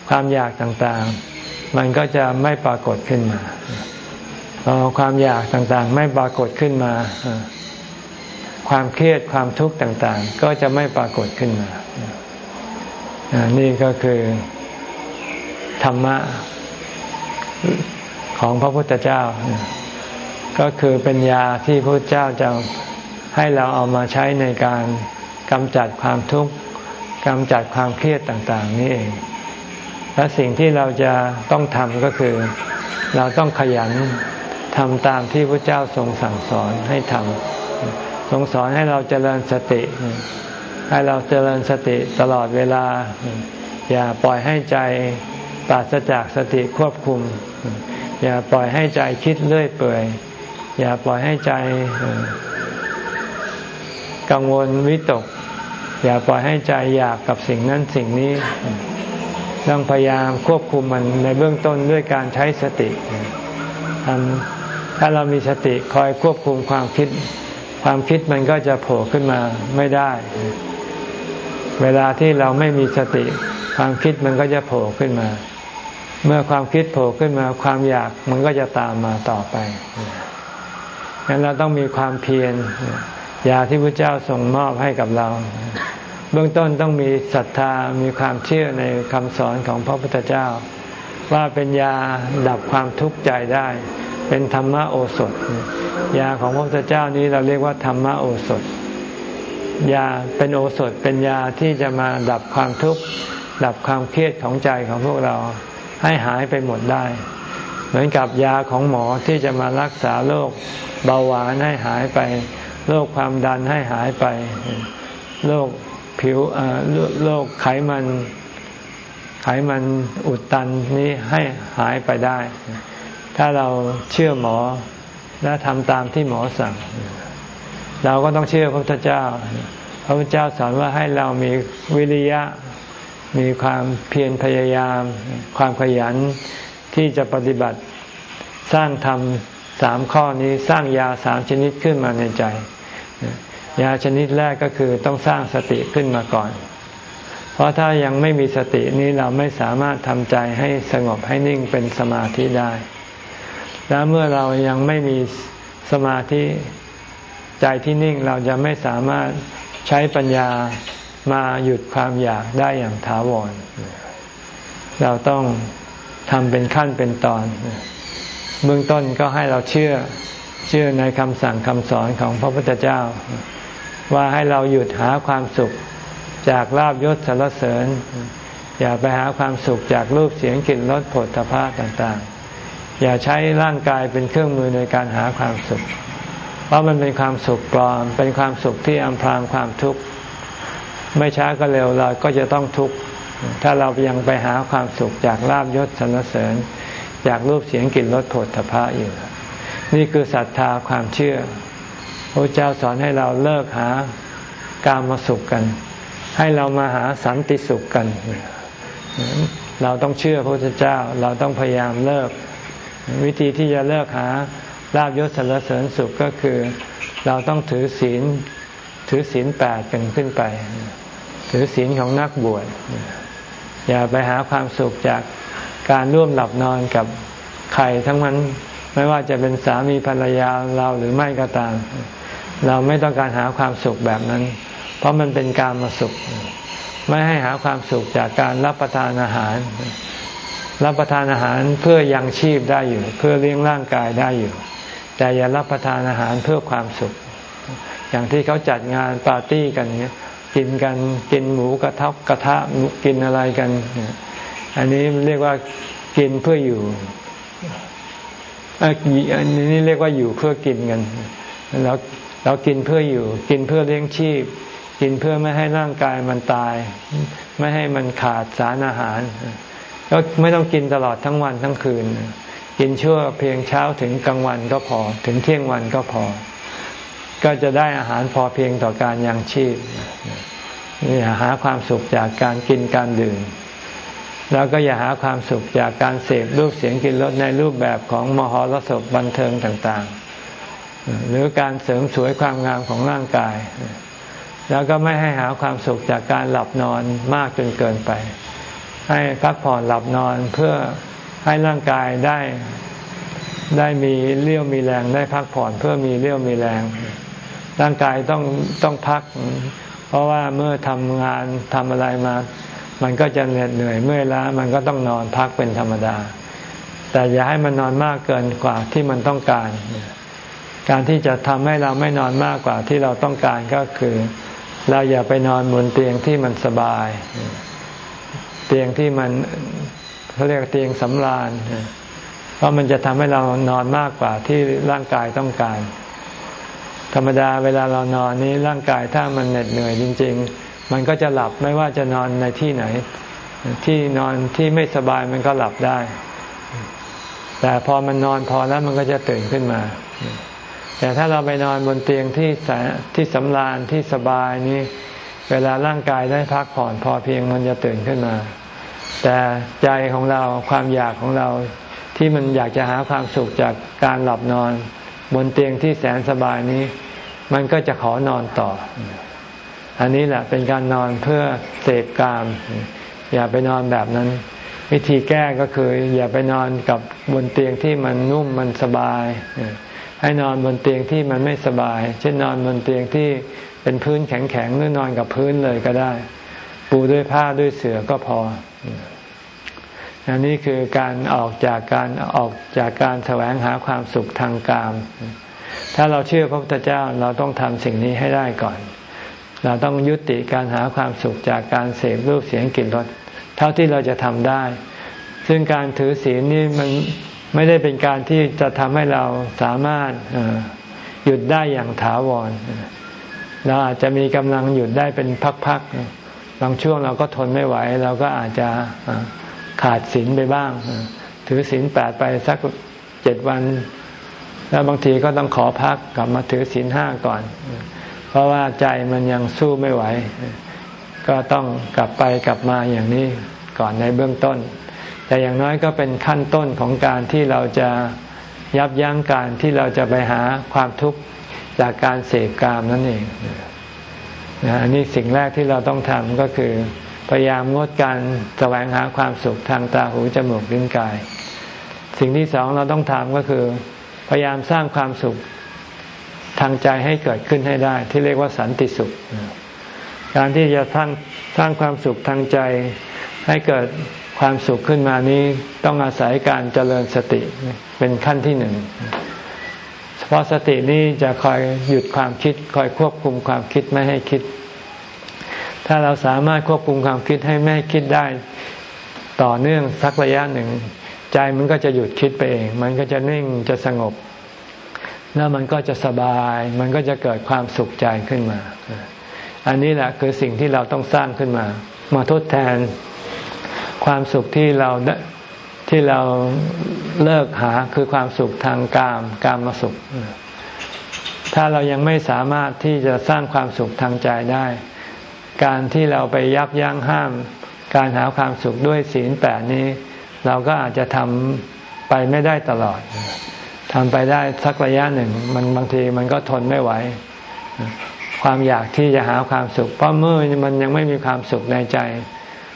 ความอยากต่างๆ มันก็จะไม่ปรากฏขึ้นมา ความอยากต่างๆ ไม่ปรากฏขึ้นมา ความเครียดความทุกข์ต่างๆ ก็จะไม่ปรากฏขึ้นมา นี่ก็คือ ธรรมะของพระพุทธเจ้า ก็คือเป็นยาที่พระพุทธเจ้าจะให้เราเอามาใช้ในการกำจัดความทุกข์กำจัดความเครียดต่าง ๆ นี่เอง และสิ่งที่เราจะต้องทำก็คือ เราต้องขยัน ทำตามที่พระเจ้าทรงสั่งสอนให้ทำทรงสอนให้เราเจริญสติ ให้เราเจริญสติตลอดเวลา อย่าปล่อยให้ใจปราศจากสติควบคุม อย่าปล่อยให้ใจคิดเลื่อยเปื่อย อย่าปล่อยให้ใจกังวลวิตก อย่าปล่อยให้ใจอยากกับสิ่งนั้นสิ่งนี้ต้องพยายามควบคุมมันในเบื้องต้นด้วยการใช้สติทำ ถ้าเรามีสติคอยควบคุมความคิด ความคิดมันก็จะโผล่ขึ้นมาไม่ได้ เวลาที่เราไม่มีสติ ความคิดมันก็จะโผล่ขึ้นมา เมื่อความคิดโผล่ขึ้นมา ความอยากมันก็จะตามมาต่อไปงั้นเราต้องมีความเพียรยาที่พระเจ้าส่งมอบให้กับเรา เบื้องต้นต้องมีศรัทธามีความเชื่อในคำสอนของพระพุทธเจ้า ว่าเป็นยาดับความทุกข์ใจได้ เป็นธรรมโอสถ ยาของพระพุทธเจ้านี้เราเรียกว่าธรรมโอสถ ยาเป็นโอสถเป็นยาที่จะมาดับความทุกข์ดับความเครียดของใจของพวกเราให้หายไปหมดได้ เหมือนกับยาของหมอที่จะมารักษาโรคเบาหวานให้หายไปโรคความดันให้หายไปโรคผิวโรคไขมันไขมันอุดตันนี้ให้หายไปได้ ถ้าเราเชื่อหมอและทำตามที่หมอสั่ง เราก็ต้องเชื่อพระพุทธเจ้า พระพุทธเจ้าสอนว่าให้เรามีวิริยะ มีความเพียรพยายาม ความขยันที่จะปฏิบัติสร้างธรรมสามข้อนี้สร้างยาสามชนิดขึ้นมาในใจ ยาชนิดแรกก็คือต้องสร้างสติขึ้นมาก่อน เพราะถ้ายังไม่มีสตินี้เราไม่สามารถทำใจให้สงบให้นิ่งเป็นสมาธิได้ แล้วเมื่อเรายังไม่มีสมาธิใจที่นิ่งเราจะไม่สามารถใช้ปัญญามาหยุดความอยากได้อย่างถาวร เราต้องทำเป็นขั้นเป็นตอน เบื้องต้นก็ให้เราเชื่อเชื่อในคำสั่งคำสอนของพระพุทธเจ้า ว่าให้เราหยุดหาความสุขจากลาบยศสารเสริญ อย่าไปหาความสุขจากรูปเสียงกลิ่นรสผลตภะต่างๆ อย่าใช้ร่างกายเป็นเครื่องมือในการหาความสุข เพราะมันเป็นความสุขปลอม เป็นความสุขที่อำพรางความทุกข์ ไม่ช้าก็เร็วเราก็จะต้องทุกข์ ถ้าเรายังไปหาความสุขจากลาบยศสรรเสริญ จากรูปเสียงกลิ่นรสผลถภะอยู่ นี่คือศรัทธาความเชื่อ พระเจ้าสอนให้เราเลิกหาการมาสุขกัน ให้เรามาหาสันติสุขกัน เราต้องเชื่อพระพุทธเจ้า เราต้องพยายามเลิก วิธีที่จะเลิกหาลาบยศสรรเสริญสุขก็คือ เราต้องถือศีลถือศีลแปดกันขึ้นไป ถือศีลของนักบวชอย่าไปหาความสุขจากการร่วมหลับนอนกับใครทั้งนั้นไม่ว่าจะเป็นสามีภรรยาเราหรือไม่ก็ตาม เราไม่ต้องการหาความสุขแบบนั้น เพราะมันเป็นการมาสุข ไม่ให้หาความสุขจากการรับประทานอาหาร รับประทานอาหารเพื่อยังชีพได้อยู่ เพื่อเลี้ยงร่างกายได้อยู่ แต่อย่ารับประทานอาหารเพื่อความสุข อย่างที่เขาจัดงานปาร์ตี้กันเนี้ยกินกันกินหมูกระทะกระทะกินอะไรกัน อันนี้เรียกว่ากินเพื่ออยู่อันนี้เรียกว่าอยู่เพื่อกินกันแล้วเรากินเพื่ออยู่ กินเพื่อเลี้ยงชีพ กินเพื่อไม่ให้ร่างกายมันตาย ไม่ให้มันขาดสารอาหาร ก็ไม่ต้องกินตลอดทั้งวันทั้งคืน กินชั่วเพียงเช้าถึงกลางวันก็พอ ถึงเที่ยงวันก็พอ ก็จะได้อาหารพอเพียงต่อการยังชีพนี่หาความสุขจากการกินการดื่ม แล้วก็อย่าหาความสุขจากการเสพรูปเสียงกินรสในรูปแบบของมหรสพบันเทิงต่างๆ หรือการเสริมสวยความงามของร่างกาย แล้วก็ไม่ให้หาความสุขจากการหลับนอนมากจนเกินไป ให้พักผ่อนหลับนอนเพื่อให้ร่างกายได้ได้มีเลี้ยวมีแรงได้พักผ่อนเพื่อมีเลี้ยวมีแรง ร่างกายต้องต้องพัก เพราะว่าเมื่อทำงานทำอะไรมา มันก็จะเหนื่อยเหนื่อยเมื่อยล้ามันก็ต้องนอนพักเป็นธรรมดา แต่อย่าให้มันนอนมากเกินกว่าที่มันต้องการ การที่จะทำให้เราไม่นอนมากกว่าที่เราต้องการก็คือ เราอย่าไปนอนบนเตียงที่มันสบาย เตียงที่มันเขาเรียกเตียงสำราญ เพราะมันจะทำให้เรานอนมากกว่าที่ร่างกายต้องการ ธรรมดาเวลาเรานอนนี้ร่างกายถ้ามันเหน็ดเหนื่อยจริง ๆ มันก็จะหลับไม่ว่าจะนอนในที่ไหน ที่นอนที่ไม่สบายมันก็หลับได้ แต่พอมันนอนพอแล้วมันก็จะตื่นขึ้นมา แต่ถ้าเราไปนอนบนเตียงที่ที่สำราญที่สบายนี้เวลาร่างกายได้พักผ่อนพอเพียงมันจะตื่นขึ้นมา แต่ใจของเราความอยากของเราที่มันอยากจะหาความสุขจากการหลับนอน บนเตียงที่แสนสบายนี้ มันก็จะขอนอนต่อ อันนี้แหละเป็นการนอนเพื่อเสพกาม อย่าไปนอนแบบนั้น วิธีแก้ก็คือ อย่าไปนอนกับบนเตียงที่มันนุ่มมันสบาย ให้นอนบนเตียงที่มันไม่สบาย เช่นนอนบนเตียงที่เป็นพื้นแข็งๆหรือนอนกับพื้นเลยก็ได้ ปูด้วยผ้าด้วยเสือก็พออันนี้คือการออกจากการออกจากการแสวงหาความสุขทางกาม ถ้าเราเชื่อพระพุทธเจ้าเราต้องทำสิ่งนี้ให้ได้ก่อน เราต้องยุติการหาความสุขจากการเสพรูปเสียงกลิ่นรสเท่าที่เราจะทำได้ ซึ่งการถือศีลนี่มันไม่ได้เป็นการที่จะทำให้เราสามารถหยุดได้อย่างถาวร เราอาจจะมีกำลังหยุดได้เป็นพักๆ บางช่วงเราก็ทนไม่ไหว เราก็อาจจะขาดศีลไปบ้าง ถือศีลแปดไปสักเจ็ดวัน แล้วบางทีก็ต้องขอพักกลับมาถือศีลห้าก่อน เพราะว่าใจมันยังสู้ไม่ไหว ก็ต้องกลับไปกลับมาอย่างนี้ก่อนในเบื้องต้น แต่อย่างน้อยก็เป็นขั้นต้นของการที่เราจะยับยั้งการที่เราจะไปหาความทุกข์จากการเสพกามนั่นเอง อันนี้สิ่งแรกที่เราต้องทำก็คือ พยายามงดการแสวงหาความสุขทางตาหูจมูกลิ้นกาย สิ่งที่สองเราต้องทำก็คือ พยายามสร้างความสุขทางใจให้เกิดขึ้นให้ได้ ที่เรียกว่าสันติสุข การที่จะสร้างสร้างความสุขทางใจ ให้เกิดความสุขขึ้นมานี้ต้องอาศัยการเจริญสติเป็นขั้นที่หนึ่ง เพราะสตินี้จะคอยหยุดความคิด คอยควบคุมความคิดไม่ให้คิด ถ้าเราสามารถควบคุมความคิดให้ไม่คิดได้ต่อเนื่องสักระยะหนึ่ง ใจมันก็จะหยุดคิดไปเอง มันก็จะนิ่งจะสงบ แล้วมันก็จะสบาย มันก็จะเกิดความสุขใจขึ้นมา อันนี้แหละคือสิ่งที่เราต้องสร้างขึ้นมา มาทดแทนความสุขที่เรา ที่เราเลิกหาคือความสุขทางกามกามมาสุข ถ้าเรายังไม่สามารถที่จะสร้างความสุขทางใจได้ การที่เราไปยับยั้งห้าม การหาความสุขด้วยศีลแปดนี้ เราก็อาจจะทำไปไม่ได้ตลอดทำไปได้สักระยะหนึ่ง มันบางทีมันก็ทนไม่ไหว ความอยากที่จะหาความสุข เพราะเมื่อมันยังไม่มีความสุขในใจ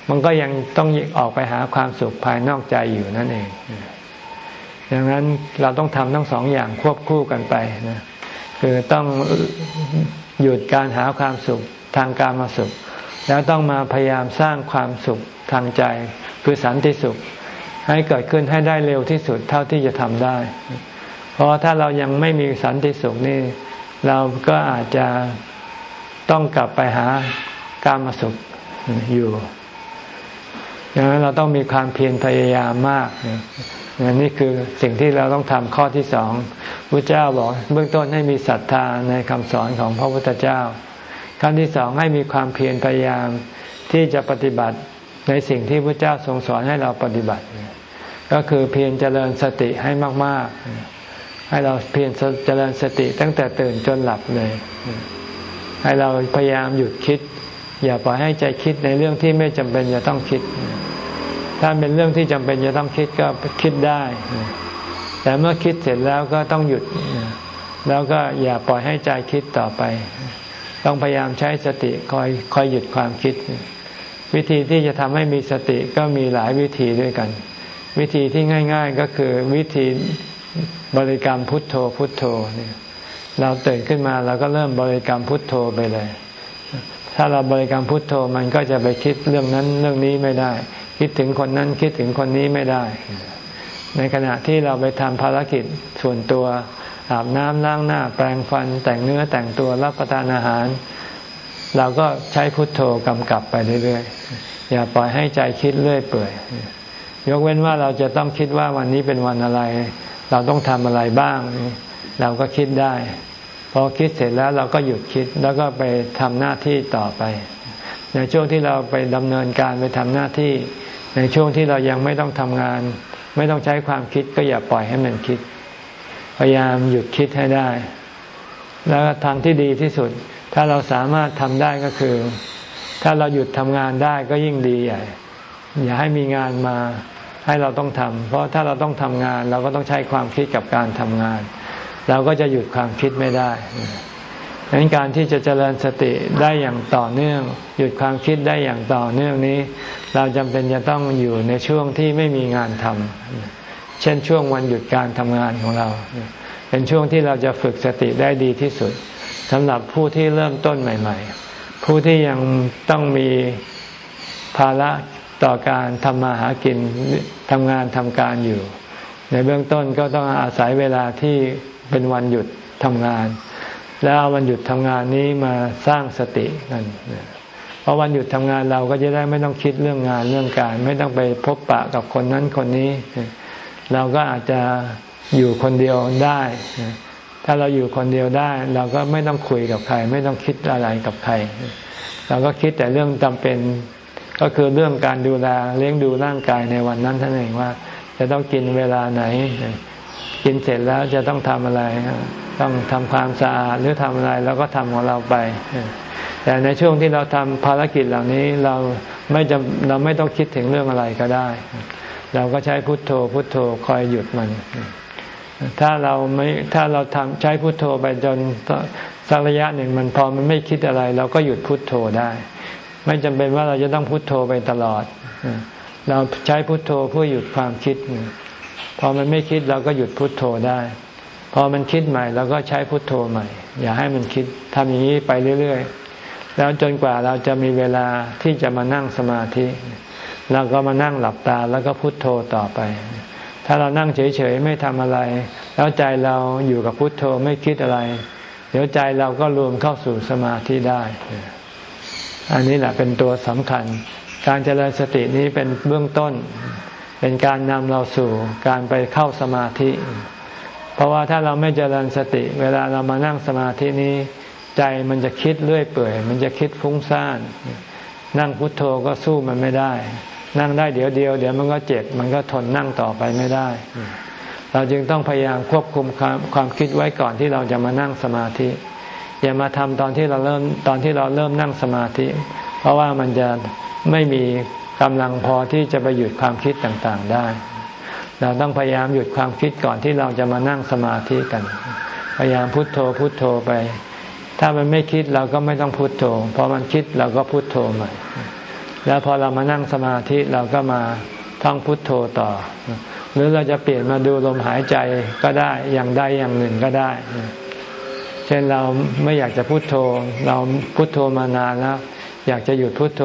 มันก็ยังต้องออกไปหาความสุขภายนอกใจอยู่นั่นเองดังนั้นเราต้องทำทั้งสองอย่างควบคู่กันไปนะคือต้องหยุดการหาความสุขทางการมาสุข แล้วต้องมาพยายามสร้างความสุขทางใจ คือสันติสุข ให้เกิดขึ้นให้ได้เร็วที่สุดเท่าที่จะทำได้ เพราะถ้าเรายังไม่มีสันติสุขนี่ เราก็อาจจะต้องกลับไปหาการมาสุขอยู่ ดังนั้นเราต้องมีความเพียรพยายามมากนี่คือสิ่งที่เราต้องทำข้อที่สองพระเจ้าบอกเบื้องต้นให้มีศรัทธาในคำสอนของพระพุทธเจ้าขั้นที่สองให้มีความเพียรพยายามที่จะปฏิบัติในสิ่งที่พระเจ้าทรงสอนให้เราปฏิบัติ ก็คือเพียรเจริญสติให้มาก ๆ ให้เราเพียรเจริญสติตั้งแต่ตื่นจนหลับเลย ให้เราพยายามหยุดคิด อย่าปล่อยให้ใจคิดในเรื่องที่ไม่จำเป็นจะต้องคิด ถ้าเป็นเรื่องที่จำเป็นจะต้องคิดก็คิดได้ แต่เมื่อคิดเสร็จแล้วก็ต้องหยุด แล้วก็อย่าปล่อยให้ใจคิดต่อไป ต้องพยายามใช้สติคอยคอยหยุดความคิด วิธีที่จะทำให้มีสติก็มีหลายวิธีด้วยกัน วิธีที่ง่าย ๆก็คือวิธีบริกรรมพุทโธพุทโธเนี่ยเราตื่นขึ้นมาเราก็เริ่มบริกรรมพุทโธไปเลย ถ้าเราบริกรรมพุทโธมันก็จะไปคิดเรื่องนั้นเรื่องนี้ไม่ได้ คิดถึงคนนั้นคิดถึงคนนี้ไม่ได้ ในขณะที่เราไปทำภารกิจส่วนตัวอาบน้ำล้างหน้า แปรงฟัน แต่งเนื้อแต่งตัวรับประทานอาหาร เราก็ใช้พุทโธกำกับไปเรื่อยๆ อย่าปล่อยให้ใจคิดเรื่อยเปื่อย ยกเว้นว่าเราจะต้องคิดว่าวันนี้เป็นวันอะไร เราต้องทำอะไรบ้าง เราก็คิดได้ พอคิดเสร็จแล้วเราก็หยุดคิดแล้วก็ไปทำหน้าที่ต่อไป ในช่วงที่เราไปดำเนินการไปทำหน้าที่ ในช่วงที่เรายังไม่ต้องทำงาน ไม่ต้องใช้ความคิดก็อย่าปล่อยให้มันคิด พยายามหยุดคิดให้ได้ แล้วทางที่ดีที่สุด ถ้าเราสามารถทำได้ก็คือ ถ้าเราหยุดทำงานได้ก็ยิ่งดีใหญ่อย่าให้มีงานมาให้เราต้องทำเพราะถ้าเราต้องทำงาน เราก็ต้องใช้ความคิดกับการทำงาน เราก็จะหยุดความคิดไม่ได้ ดังนั้นการที่จะเจริญสติได้อย่างต่อเนื่อง หยุดความคิดได้อย่างต่อเนื่องนี้ เราจำเป็นจะต้องอยู่ในช่วงที่ไม่มีงานทำเช่นช่วงวันหยุดการทำงานของเรา เป็นช่วงที่เราจะฝึกสติได้ดีที่สุดสำหรับผู้ที่เริ่มต้นใหม่ ๆ ผู้ที่ยังต้องมีภาระต่อการทำมาหากินทำงานทำการอยู่ ในเบื้องต้นก็ต้องอาศัยเวลาที่เป็นวันหยุดทำงาน แล้ววันหยุดทำงานนี้มาสร้างสติกันเพราะวันหยุดทำงานเราก็จะได้ไม่ต้องคิดเรื่องงานเรื่องการ ไม่ต้องไปพบปะกับคนนั้นคนนี้ เราก็อาจจะอยู่คนเดียวได้ ถ้าเราอยู่คนเดียวได้ เราก็ไม่ต้องคุยกับใคร ไม่ต้องคิดอะไรกับใคร เราก็คิดแต่เรื่องจำเป็นก็คือเรื่องการดูแลเลี้ยงดูร่างกายในวันนั้นท่านเองว่า จะต้องกินเวลาไหน กินเสร็จแล้วจะต้องทำอะไร ต้องทำความสะอาดหรือทำอะไรแล้วก็ทำของเราไป แต่ในช่วงที่เราทำภารกิจเหล่านี้เราไม่จำเราไม่ต้องคิดถึงเรื่องอะไรก็ได้ เราก็ใช้พุทโธพุทโธคอยหยุดมัน ถ้าเราไม่ถ้าเราทำใช้พุทโธไปจนสักระยะหนึ่งมันพอมันไม่คิดอะไร เราก็หยุดพุทโธได้ ไม่จำเป็นว่าเราจะต้องพุโทโธไปตลอด เราใช้พุโทโธเพื่อหยุดความคิด พอมันไม่คิดเราก็หยุดพุทโธได้ พอมันคิดใหม่เราก็ใช้พุทโธใหม่ อย่าให้มันคิดทำอย่างนี้ไปเรื่อยๆ แล้วจนกว่าเราจะมีเวลาที่จะมานั่งสมาธิ เราก็มานั่งหลับตาแล้วก็พุทโธต่อไป ถ้าเรานั่งเฉยๆไม่ทำอะไร แล้วใจเราอยู่กับพุทโธไม่คิดอะไร เดี๋ยวใจเราก็รวมเข้าสู่สมาธิได้ อันนี้แหละเป็นตัวสำคัญ การเจริญสตินี้เป็นเบื้องต้น เป็นการนำเราสู่การไปเข้าสมาธิ เพราะว่าถ้าเราไม่เจริญสติ เวลาเรามานั่งสมาธินี้ ใจมันจะคิดเรื่อยเปื่อย มันจะคิดฟุ้งซ่าน นั่งพุทโธก็สู้มันไม่ได้ นั่งได้เดี๋ยวเดียวเดี๋ยวมันก็เจ็บ มันก็ทนนั่งต่อไปไม่ได้ เราจึงต้องพยายามควบคุมความความคิดไว้ก่อนที่เราจะมานั่งสมาธิ อย่ามาทำตอนที่เราเริ่มตอนที่เราเริ่มนั่งสมาธิ เพราะว่ามันจะไม่มี กำลังพอที่จะไปหยุดความคิดต่างๆได้ เราต้องพยายามหยุดความคิดก่อนที่เราจะมานั่งสมาธิกัน พยายามพุโทโธพุโทโธไป ถ้ามันไม่คิดเราก็ไม่ต้องพุโทโธพอมันคิดเราก็พุโทโธใหม่แล้วพอเรามานั่งสมาธิเราก็มาท่องพุโทโธต่อ หรือเราจะเปลี่ยนมาดูลมหายใจก็ได้อย่างใดอย่างหนึ่งก็ได้ เช่นเราไม่อยากจะพุโทโธ เราพุโทโธมานานแล้ว อยากจะหยุดพุโทโธ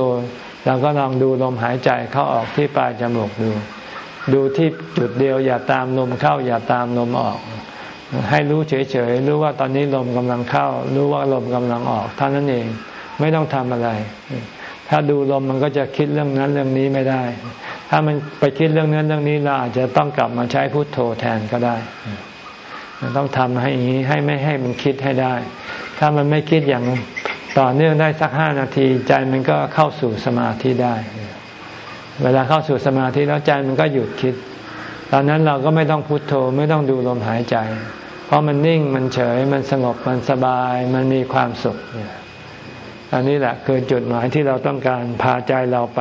เราก็ลองดูลมหายใจเข้าออกที่ปลายจมูกดู ดูที่จุดเดียว อย่าตามลมเข้า อย่าตามลมออก ให้รู้เฉยๆรู้ว่าตอนนี้ลมกำลังเข้า รู้ว่าลมกำลังออกเท่านั้นเองไม่ต้องทำอะไร ถ้าดูลมมันก็จะคิดเรื่องนั้นเรื่องนี้ไม่ได้ ถ้ามันไปคิดเรื่องนั้นเรื่องนี้เราอาจจะต้องกลับมาใช้พุโทโธแทนก็ได้ต้องทำให้อย่างนี้ให้ไม่ให้มันคิดให้ได้ ถ้ามันไม่คิดอย่าง ต่อเนื่องได้สักห้านาที ใจมันก็เข้าสู่สมาธิได้ เวลาเข้าสู่สมาธิแล้วใจมันก็หยุดคิด ตอนนั้นเราก็ไม่ต้องพุโทโธไม่ต้องดูลมหายใจ เพราะมันนิ่งมันเฉยมันสงบมันสบายมันมีความสุขอันนี้แหละคือจุดหมายที่เราต้องการพาใจเราไป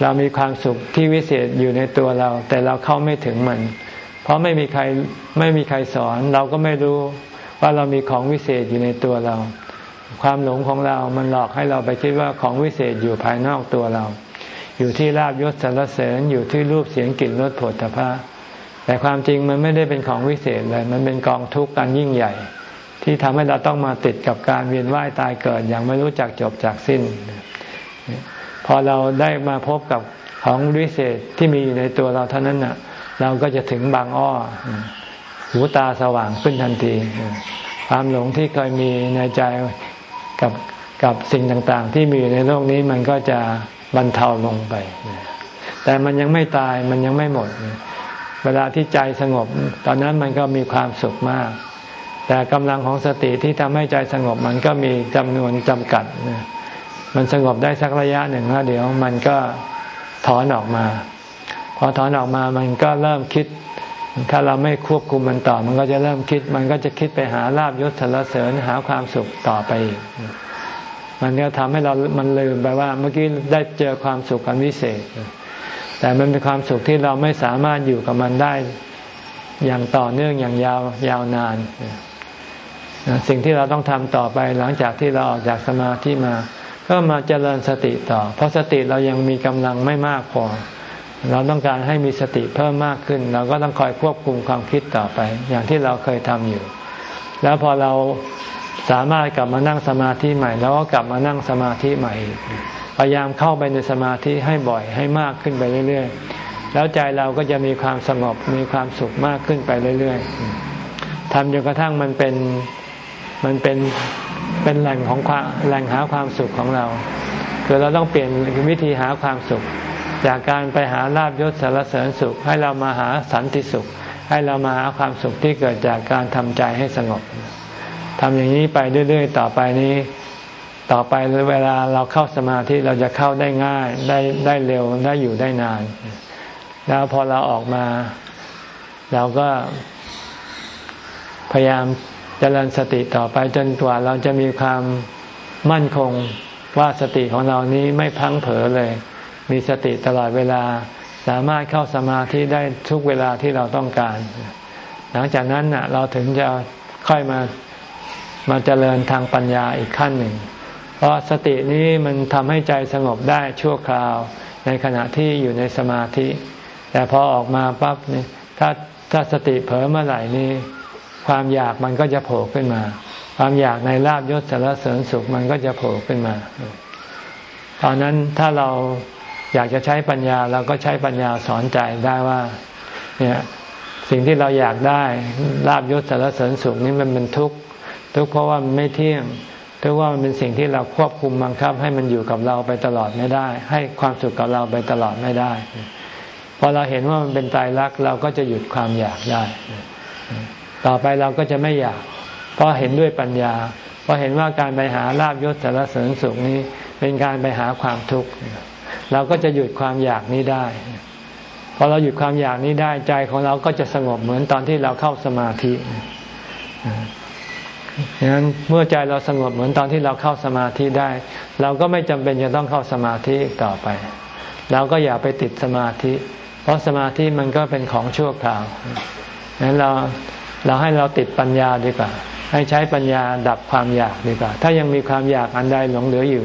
เรามีความสุขที่วิเศษอยู่ในตัวเรา แต่เราเข้าไม่ถึงมัน เพราะไม่มีใครไม่มีใครสอน เราก็ไม่รู้ ว่าเรามีของวิเศษอยู่ในตัวเรา ความหลงของเรามันหลอกให้เราไปคิดว่าของวิเศษอยู่ภายนอกตัวเรา อยู่ที่ลาบยศสรรเสริญอยู่ที่รูปเสียงกลิ่นรสผลตภะแต่ความจริงมันไม่ได้เป็นของวิเศษเลย มันเป็นกองทุกข์กันยิ่งใหญ่ ที่ทำให้เราต้องมาติดกับการเวียนว่ายตายเกิดอย่างไม่รู้จักจบจากสิ้น พอเราได้มาพบกับของวิเศษที่มีอยู่ในตัวเราเท่านั้นน่ะ เราก็จะถึงบางอ้อ หูตาสว่างขึ้นทันที ความหลงที่เคยมีในใจกับกับสิ่งต่างๆ ที่มีอยู่ในโลกนี้มันก็จะบรรเทาลงไป แต่มันยังไม่ตายมันยังไม่หมด เวลาที่ใจสงบ ตอนนั้นมันก็มีความสุขมาก แต่กำลังของสติที่ทำให้ใจสงบมันก็มีจำนวนจำกัด มันสงบได้สักระยะหนึ่งแล้วเดี๋ยวมันก็ถอนออกมา พอถอนออกมามันก็เริ่มคิด ถ้าเราไม่ควบคุมมันต่อ มันก็จะเริ่มคิด มันก็จะคิดไปหาลาบยศสรรเสริญหาความสุขต่อไปอีกมันก็ทำให้เรามันลืมไปว่า เมื่อกี้ได้เจอความสุขอันวิเศษ แต่มันเป็นความสุขที่เราไม่สามารถอยู่กับมันได้อย่างต่อเนื่องอย่างยาวยาวนาน สิ่งที่เราต้องทำต่อไปหลังจากที่เราออกจากสมาธิมา ก็มาเจริญสติต่อ เพราะสติเรายังมีกำลังไม่มากพอ เราต้องการให้มีสติเพิ่มมากขึ้น เราก็ต้องคอยควบคุมความคิดต่อไป อย่างที่เราเคยทำอยู่ แล้วพอเราสามารถกลับมานั่งสมาธิใหม่ แล้วก็กลับมานั่งสมาธิใหม่ พยายามเข้าไปในสมาธิให้บ่อยให้มากขึ้นไปเรื่อยๆ แล้วใจเราก็จะมีความสงบมีความสุขมากขึ้นไปเรื่อยๆทำจนกระทั่งมันเป็นมันเป็นเป็นแหล่งของความแหล่งหาความสุขของเราคือเราต้องเปลี่ยนวิธีหาความสุข จากการไปหาลาบยศสารเสริญสุข ให้เรามาหาสันติสุข ให้เรามาหาความสุขที่เกิดจากการทำใจให้สงบทำอย่างนี้ไปเรื่อย ๆ ต่อไปนี้ ต่อไปเวลาเราเข้าสมาธิเราจะเข้าได้ง่ายได้ได้เร็วได้อยู่ได้นาน แล้วพอเราออกมา เราก็พยายามจริญสติต่อไปจนกว่าเราจะมีความมั่นคงว่าสติของเรานี้ไม่พังเผลอเลย มีสติตลอดเวลา สามารถเข้าสมาธิได้ทุกเวลาที่เราต้องการ หลังจากนั้นน่ะเราถึงจะค่อยมามาเจริญทางปัญญาอีกขั้นหนึ่ง เพราะสตินี้มันทำให้ใจสงบได้ชั่วคราวในขณะที่อยู่ในสมาธิ แต่พอออกมาปั๊บนี่ถ้าถ้าสติเผลอเมื่อไหร่นี่ความอยากมันก็จะโผล่ขึ้นมา ความอยากในลาบยศสารเสริญสุขมันก็จะโผล่ขึ้นมา ตอนนั้นถ้าเรา อยากจะใช้ปัญญาเราก็ใช้ปัญญาสอนใจได้ว่าเนี่ยสิ่งที่เราอยากได้ลาบยศสารเสริญสุขนี้มันเป็นทุกข์ทุกข์เพราะว่ามันไม่เที่ยงทุกข์ว่ามันเป็นสิ่งที่เราควบคุมบังคับ ให้มันอยู่กับเราไปตลอดไม่ได้ ให้ความสุขกับเราไปตลอดไม่ได้พอเราเห็นว่ามันเป็นตายรักเราก็จะหยุดความอยากได้ ต่อไปเราก็จะไม่อยาก เพราะเห็นด้วยปัญญา เพราะเห็นว่าการไปหาลาบยศสารเสริญสุขนี้ เป็นการไปหาความทุกข์ เราก็จะหยุดความอยากนี้ได้พอเราหยุดความอยากนี้ได้ใจของเราก็จะสงบเหมือนตอนที่เราเข้าสมาธิดังนั้นเมื่อใจเราสงบเหมือนตอนที่เราเข้าสมาธิได้ เราก็ไม่จำเป็นจะต้องเข้าสมาธิอีกต่อไป เราก็อย่าไปติดสมาธิ เพราะสมาธิมันก็เป็นของชั่วคราวดังนั้นเราเราให้เราติดปัญญาดีกว่า ให้ใช้ปัญญาดับความอยากดีกว่า ถ้ายังมีความอยากอันใดหลงเหลืออยู่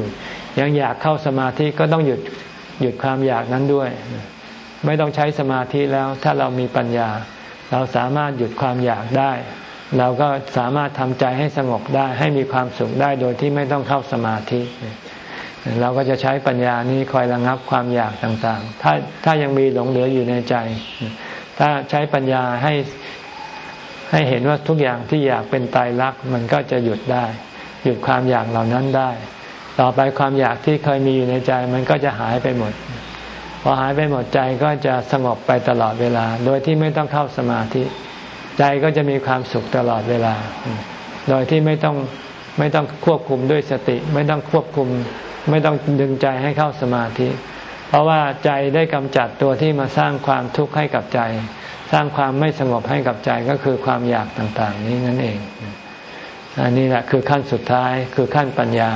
ยังอยากเข้าสมาธิก็ต้องหยุดหยุดความอยากนั้นด้วย ไม่ต้องใช้สมาธิแล้วถ้าเรามีปัญญา เราสามารถหยุดความอยากได้ เราก็สามารถทำใจให้สงบได้ ให้มีความสุขได้โดยที่ไม่ต้องเข้าสมาธิ เราก็จะใช้ปัญญานี้คอยระงับความอยากต่างๆ ถ้าถ้ายังมีหลงเหลืออยู่ในใจ ถ้าใช้ปัญญาให้ให้เห็นว่าทุกอย่างที่อยากเป็นตายรักมันก็จะหยุดได้ หยุดความอยากเหล่านั้นได้ ต่อไปความอยากที่เคยมีอยู่ในใจมันก็จะหายไปหมด พอหายไปหมดใจก็จะสงบไปตลอดเวลา โดยที่ไม่ต้องเข้าสมาธิ ใจก็จะมีความสุขตลอดเวลา โดยที่ไม่ต้องไม่ต้องควบคุมด้วยสติ ไม่ต้องควบคุม ไม่ต้องดึงใจให้เข้าสมาธิ เพราะว่าใจได้กำจัดตัวที่มาสร้างความทุกข์ให้กับใจ สร้างความไม่สงบให้กับใจก็คือความอยากต่างๆ นี้นั่นเองอันนี้แหละคือขั้นสุดท้ายคือขั้นปัญญา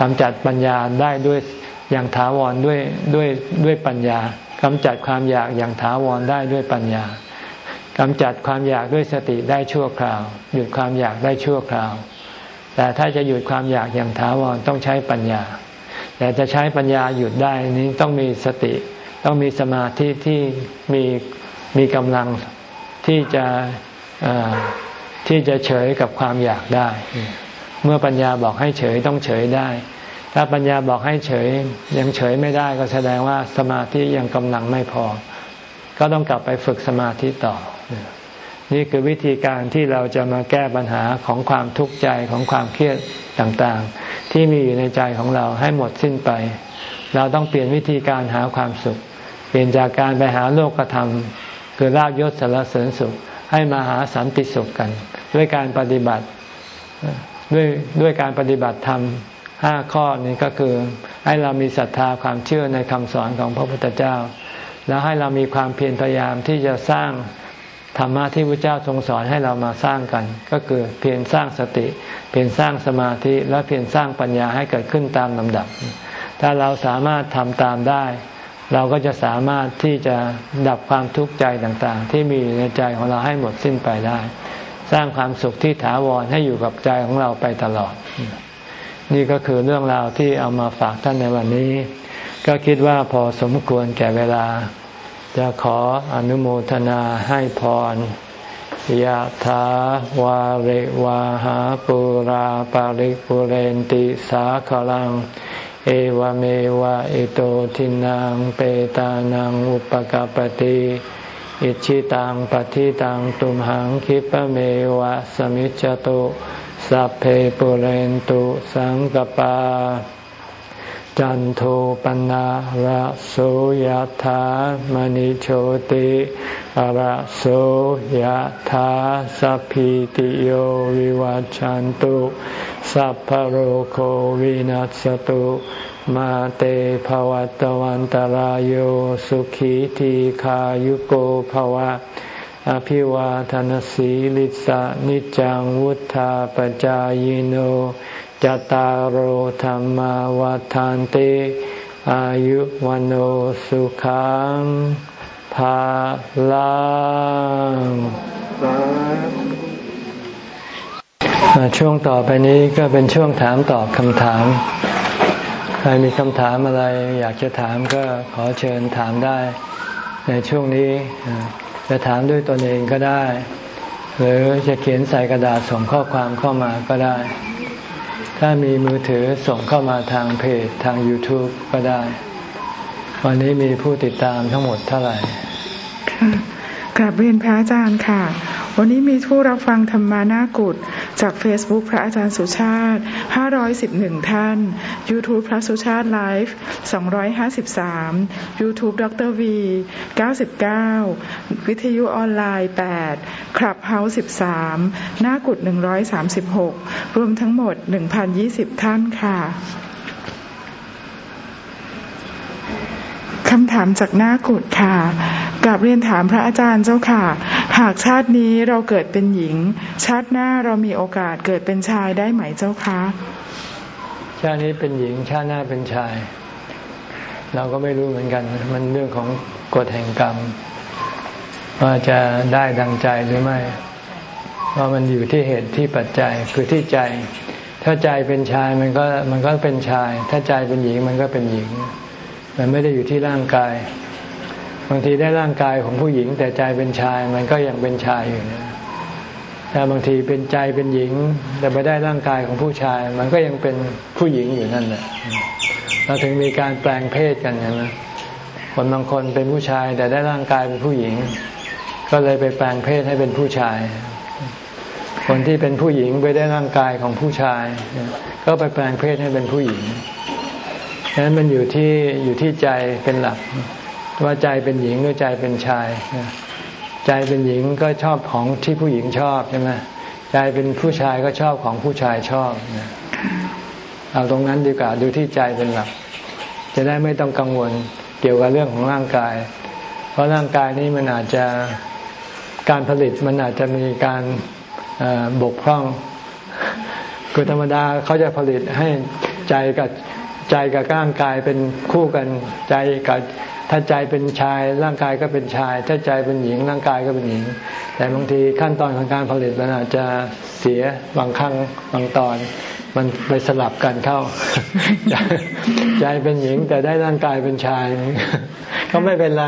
กำจัดปัญญาได้ด้วยอย่างถาวรด้วยด้วยด้วยปัญญากำจัดความอยากอย่างถาวรได้ด้วยปัญญากำจัดความอยากด้วยสติได้ชั่วคราว หยุดความอยากได้ชั่วคราว แต่ถ้าจะหยุดความอยากอย่างถาวรต้องใช้ปัญญา แต่จะใช้ปัญญาหยุดได้นี้ต้องมีสติ ต้องมีสมาธิที่มีมีกำลังที่จะที่จะเฉยกับความอยากได้ เมื่อปัญญาบอกให้เฉยต้องเฉยได้ ถ้าปัญญาบอกให้เฉยยังเฉยไม่ได้ก็แสดงว่าสมาธิยังกำลังไม่พอ ก็ต้องกลับไปฝึกสมาธิต่อ นี่คือวิธีการที่เราจะมาแก้ปัญหาของความทุกข์ใจของความเครียดต่างๆ ที่มีอยู่ในใจของเราให้หมดสิ้นไป เราต้องเปลี่ยนวิธีการหาความสุข เปลี่ยนจากการไปหาโลกธรรมคือลาบยศสารเสริญสุขให้มาหาสันติสุขกัน ด้วยการปฏิบัติ ด้วยด้วยการปฏิบัติธรรมห้าข้อนี้ก็คือ ให้เรามีศรัทธาความเชื่อในคำสอนของพระพุทธเจ้า แล้วให้เรามีความเพียรพยายามที่จะสร้างธรรมะที่พระเจ้าทรงสอนให้เรามาสร้างกัน ก็คือเพียรสร้างสติ เพียรสร้างสมาธิและเพียรสร้างปัญญาให้เกิดขึ้นตามลำดับ ถ้าเราสามารถทำตามได้ เราก็จะสามารถที่จะดับความทุกข์ใจต่างๆ ที่มีในใจของเราให้หมดสิ้นไปได้ สร้างความสุขที่ถาวรให้อยู่กับใจของเราไปตลอด นี่ก็คือเรื่องราวที่เอามาฝากท่านในวันนี้ ก็คิดว่าพอสมควรแก่เวลา จะขออนุโมทนาให้พรยะถาวาริวาหาปุราปาริปุเรนติสาขลัง เอวเมวะอิโตทินังเปตานังอุปกปติ อิชิตังปฏิตังตุมหังคิปเมวะสมิจจตุสัพเพปุเรนตุสังกปา จันโทปนะระโสยธามณิโชติระโสยธาสัพพิติโยวิวัจจันตุสัพพโรโควินัสตุมาเตภวัตวันตารโยสุขีทีขายุโกภวะ อภิวาทนสีลิสะนิจังวุธาปจายโน จตารโหธรรมวาทานเตอายุวันโอสุขังภาลังช่วงต่อไปนี้ก็เป็นช่วงถามตอบคำถาม ใครมีคำถามอะไร อยากจะถามก็ขอเชิญถามได้ ในช่วงนี้ จะถามด้วยตนเองก็ได้ หรือจะเขียนใส่กระดาษส่งข้อความเข้ามาก็ได้ ถ้ามีมือถือส่งเข้ามาทางเพจทาง YouTube ก็ได้ วันนี้มีผู้ติดตามทั้งหมดเท่าไหร่ ค่ะกลับเรียนพระอาจารย์ค่ะ วันนี้มีผู้รับฟังธรรมานากุฏจาก Facebook พระอาจารย์สุชาติ 511 ท่าน YouTube พระสุชาติไลฟ์253 YouTube ดร. V 99 วิทยุออนไลน์ 8 Clubhouse 13หน้ากุฏิ 136 รวมทั้งหมด 1,020 ท่านค่ะคำถามจากหน้ากุฏค่ะกราบเรียนถามพระอาจารย์เจ้าค่ะ หากชาตินี้เราเกิดเป็นหญิง ชาติหน้าเรามีโอกาสเกิดเป็นชายได้ไหมเจ้าคะ ชาตินี้เป็นหญิงชาติหน้าเป็นชาย เราก็ไม่รู้เหมือนกัน มันเรื่องของกฎแห่งกรรม ว่าจะได้ดังใจหรือไม่ว่ามันอยู่ที่เหตุที่ปัจจัยคือที่ใจ ถ้าใจเป็นชายมันก็มันก็เป็นชาย ถ้าใจเป็นหญิงมันก็เป็นหญิง มันไม่ได้อยู่ที่ร่างกาย บางทีได้ร่างกายของผู้หญิง แต่ใจเป็นชาย มันก็ยังเป็นชายอยู่นะแต่บางทีเป็นใจเป็นหญิง แต่ไปได้ร่างกายของผู้ชาย มันก็ยังเป็นผู้หญิงอยู่นั่นแหละเราถึงมีการแปลงเพศกันใช่ไหคนบางคนเป็นผู้ชาย แต่ได้ร่างกายเป็นผู้หญิง ก็เลยไปแปลงเพศให้เป็นผู้ชาย คนที่เป็นผู้หญิงไปได้ร่างกายของผู้ชาย ก็ไปแปลงเพศให้เป็นผู้หญิงฉะนั้นมันอยู่ที่อยู่ที่ใจเป็นหลัก ว่าใจเป็นหญิงหรือใจเป็นชาย ใจเป็นหญิงก็ชอบของที่ผู้หญิงชอบใช่ไหมใจเป็นผู้ชายก็ชอบของผู้ชายชอบเอาตรงนั้นดีกว่าดูที่ใจเป็นหลัก จะได้ไม่ต้องกังวลเกี่ยวกับเรื่องของร่างกาย เพราะร่างกายนี้มันอาจจะการผลิตมันอาจจะมีการบกพร่องคือธรรมดาเขาจะผลิตให้ใจกับใจกับร่างกายเป็นคู่กันใจกับ ถ้าใจเป็นชายร่างกายก็เป็นชาย ถ้าใจเป็นหญิงร่างกายก็เป็นหญิง แต่บางทีขั้นตอนของการผลิตมันอาจจะเสียบางครั้งบางตอน มันไปสลับกันเข้า ใจเป็นหญิงแต่ได้ร่างกายเป็นชาย ก็ไม่เป็นไร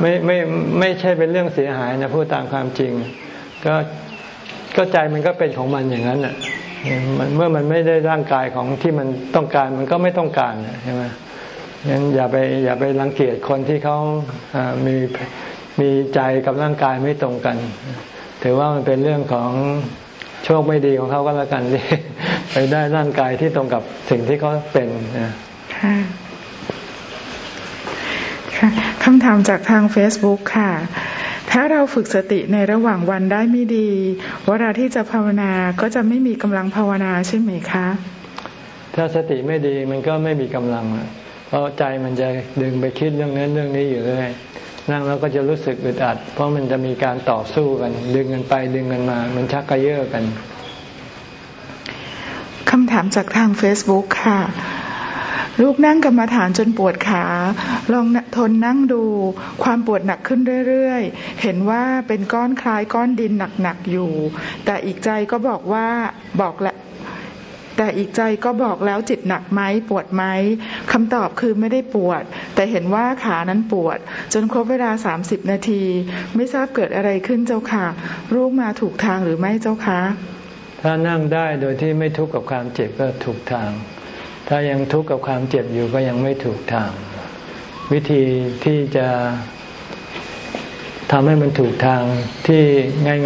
ไม่ไม่ไม่ใช่เป็นเรื่องเสียหายนะพูดตามความจริง ก็ก็ใจมันก็เป็นของมันอย่างนั้นอะเมื่อมันไม่ได้ร่างกายของที่มันต้องการมันก็ไม่ต้องการใช่ไหม งั้นอย่าไปอย่าไปรังเกียจคนที่เขามีมีใจกับร่างกายไม่ตรงกัน ถือว่ามันเป็นเรื่องของโชคไม่ดีของเขาก็แล้วกันที่ไปได้ร่างกายที่ตรงกับสิ่งที่เขาเป็นค่ะค่ะคำถามจากทาง Facebook ค่ะ ถ้าเราฝึกสติในระหว่างวันได้ไม่ดี เวลาที่จะภาวนาก็จะไม่มีกำลังภาวนาใช่ไหมคะ ถ้าสติไม่ดีมันก็ไม่มีกำลัง เพราะใจมันจะดึงไปคิดเรื่องนั้นเรื่องนี้อยู่เรื่อยนั่งแล้วก็จะรู้สึกอึดอัด เพราะมันจะมีการต่อสู้กัน ดึงกันไปดึงกันมา มันชักกระเยาะกันคำถามจากทาง Facebook ค่ะ ลูกนั่งกรรมาฐานจนปวดขา ลองทนนั่งดู ความปวดหนักขึ้นเรื่อยๆ เห็นว่าเป็นก้อนคล้ายก้อนดินหนักๆอยู่ แต่อีกใจก็บอกว่าบอกและ แต่อีกใจก็บอกแล้วจิตหนักไหมปวดไหมคำตอบคือไม่ได้ปวด แต่เห็นว่าขานั้นปวด จนครบเวลาสามสิบนาที ไม่ทราบเกิดอะไรขึ้นเจ้าค่ะลูกมาถูกทางหรือไม่เจ้าคะถ้านั่งได้โดยที่ไม่ทุกข์กับความเจ็บก็ถูกทาง ถ้ายังทุกข์กับความเจ็บอยู่ก็ยังไม่ถูกทาง วิธีที่จะทำให้มันถูกทางที่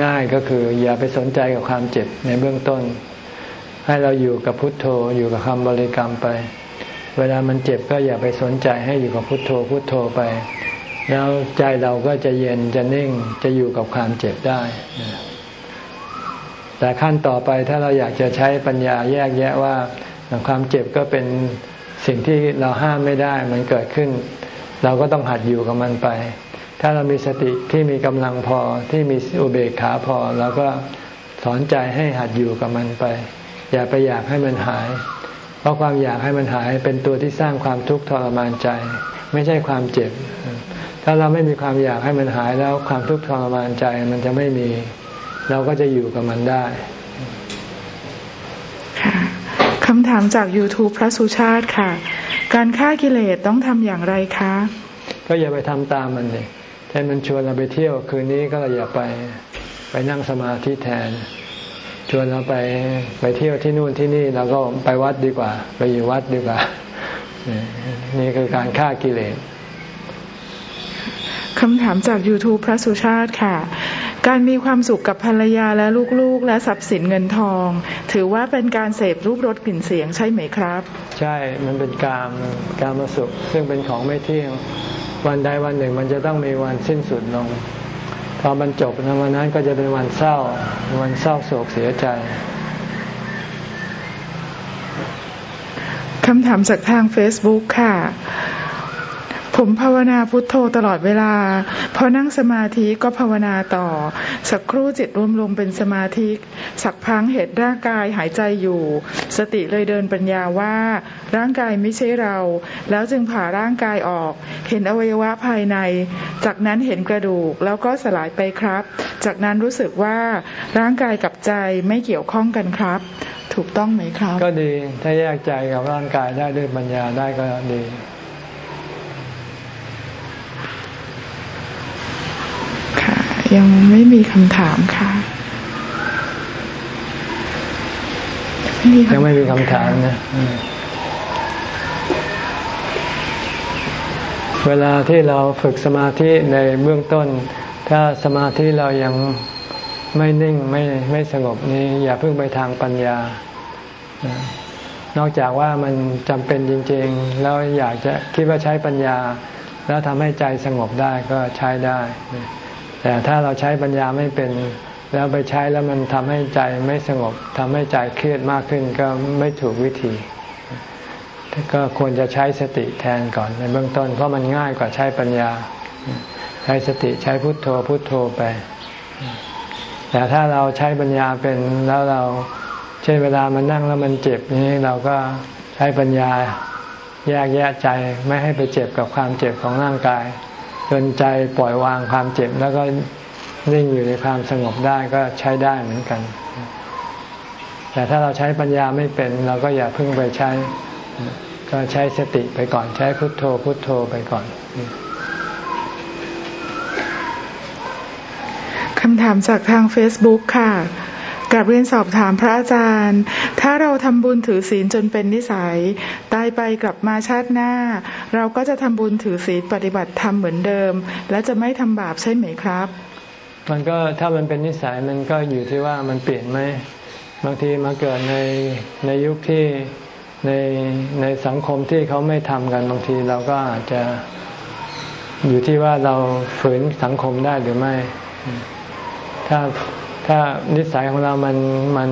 ง่าย ๆก็คือ อย่าไปสนใจกับความเจ็บในเบื้องต้น ให้เราอยู่กับพุทโธอยู่กับคำบริกรรมไป เวลามันเจ็บก็อย่าไปสนใจให้อยู่กับพุทโธพุทโธไป แล้วใจเราก็จะเย็นจะนิ่งจะอยู่กับความเจ็บได้ แต่ขั้นต่อไปถ้าเราอยากจะใช้ปัญญาแยกแยะว่าความเจ็บก็เป็นสิ่งที่เราห้ามไม่ได้มันเกิดขึ้น เราก็ต้องหัดอยู่กับมันไป ถ้าเรามีสติที่มีกำลังพอที่มีอุเบกขาพอเราก็สอนใจให้หัดอยู่กับมันไป อย่าไปอยากให้มันหาย เพราะความอยากให้มันหายเป็นตัวที่สร้างความทุกข์ทรมานใจ ไม่ใช่ความเจ็บ ถ้าเราไม่มีความอยากให้มันหายแล้วความทุกข์ทรมานใจมันจะไม่มี เราก็จะอยู่กับมันได้ค่ะคำถามจาก YouTube พระสุชาติค่ะ การฆ่ากิเลสต้องทำอย่างไรคะ ก็อย่าไปทำตามมันเลยแทนมันชวนเราไปเที่ยวคืนนี้ก็อย่าไปไปนั่งสมาธิแทน ชวนเราไปไปเที่ยวที่นู่นที่นี่เราก็ไปวัดดีกว่า ไปอยู่วัดดีกว่า นี่คือการฆ่ากิเลสคำถามจาก YouTube พระสุชาติค่ะ การมีความสุขกับภรรยาและลูกๆ และทรัพย์สินเงินทอง ถือว่าเป็นการเสพรูปรสกลิ่นเสียงใช่ไหมครับ ใช่มันเป็นการการมาสุข ซึ่งเป็นของไม่เที่ยงวันใดวันหนึ่งมันจะต้องมีวันสิ้นสุดลง พอมันจบนะวันนั้นก็จะเป็นวันเศร้า วันเศร้าโศกเสียใจคำถามจากทาง Facebook ค่ะ ผมภาวนาพุทโธตลอดเวลา พอนั่งสมาธิก็ภาวนาต่อ สักครู่จิตรวมลงเป็นสมาธิ สักพังเหตุร่างกายหายใจอยู่ สติเลยเดินปัญญาว่า ร่างกายไม่ใช่เรา แล้วจึงผ่าร่างกายออก เห็นอวัยวะภายใน จากนั้นเห็นกระดูกแล้วก็สลายไปครับ จากนั้นรู้สึกว่าร่างกายกับใจไม่เกี่ยวข้องกันครับ ถูกต้องไหมครับ ก็ดีถ้าแยกใจกับร่างกายได้ด้วยปัญญาได้ก็ดี ยังไม่มีคำถามค่ะ ยังไม่มีคำถามนะ เวลาที่เราฝึกสมาธิในเบื้องต้น ถ้าสมาธิเรายังไม่นิ่งไม่ไม่สงบนี้ อย่าเพิ่งไปทางปัญญา นอกจากว่ามันจำเป็นจริง ๆ แล้วอยากจะคิดว่าใช้ปัญญา แล้วทำให้ใจสงบได้ก็ใช้ได้ แต่ถ้าเราใช้ปัญญาไม่เป็นแล้วไปใช้แล้วมันทำให้ใจไม่สงบทำให้ใจเครียดมากขึ้นก็ไม่ถูกวิธี ก็ควรจะใช้สติแทนก่อนในเบื้องต้นเพราะมันง่ายกว่าใช้ปัญญา ใช้สติใช้พุทโธพุทโธไป แต่ถ้าเราใช้ปัญญาเป็นแล้วเราเช่นเวลามันนั่งแล้วมันเจ็บนี้เราก็ใช้ปัญญาแยกแยะใจไม่ให้ไปเจ็บกับความเจ็บของร่างกาย จนใจปล่อยวางความเจ็บแล้วก็นิ่งอยู่ในความสงบได้ก็ใช้ได้เหมือนกัน แต่ถ้าเราใช้ปัญญาไม่เป็น เราก็อย่าเพิ่งไปใช้ ก็ใช้สติไปก่อนใช้พุทโธพุทโธไปก่อนคำถามจากทาง Facebook ค่ะ กับเรียนสอบถามพระอาจารย์ ถ้าเราทำบุญถือศีลจนเป็นนิสัย ตายไปกลับมาชาติหน้า เราก็จะทำบุญถือศีลปฏิบัติธรรมเหมือนเดิม และจะไม่ทำบาปใช่ไหมครับ มันก็ถ้ามันเป็นนิสัยมันก็อยู่ที่ว่ามันเปลี่ยนไหมบางทีมาเกิดในในยุคที่ในในสังคมที่เขาไม่ทำกันบางทีเราก็อาจจะอยู่ที่ว่าเราฝืนสังคมได้หรือไม่ ถ้า ถ้านิสัยของเรามันมัน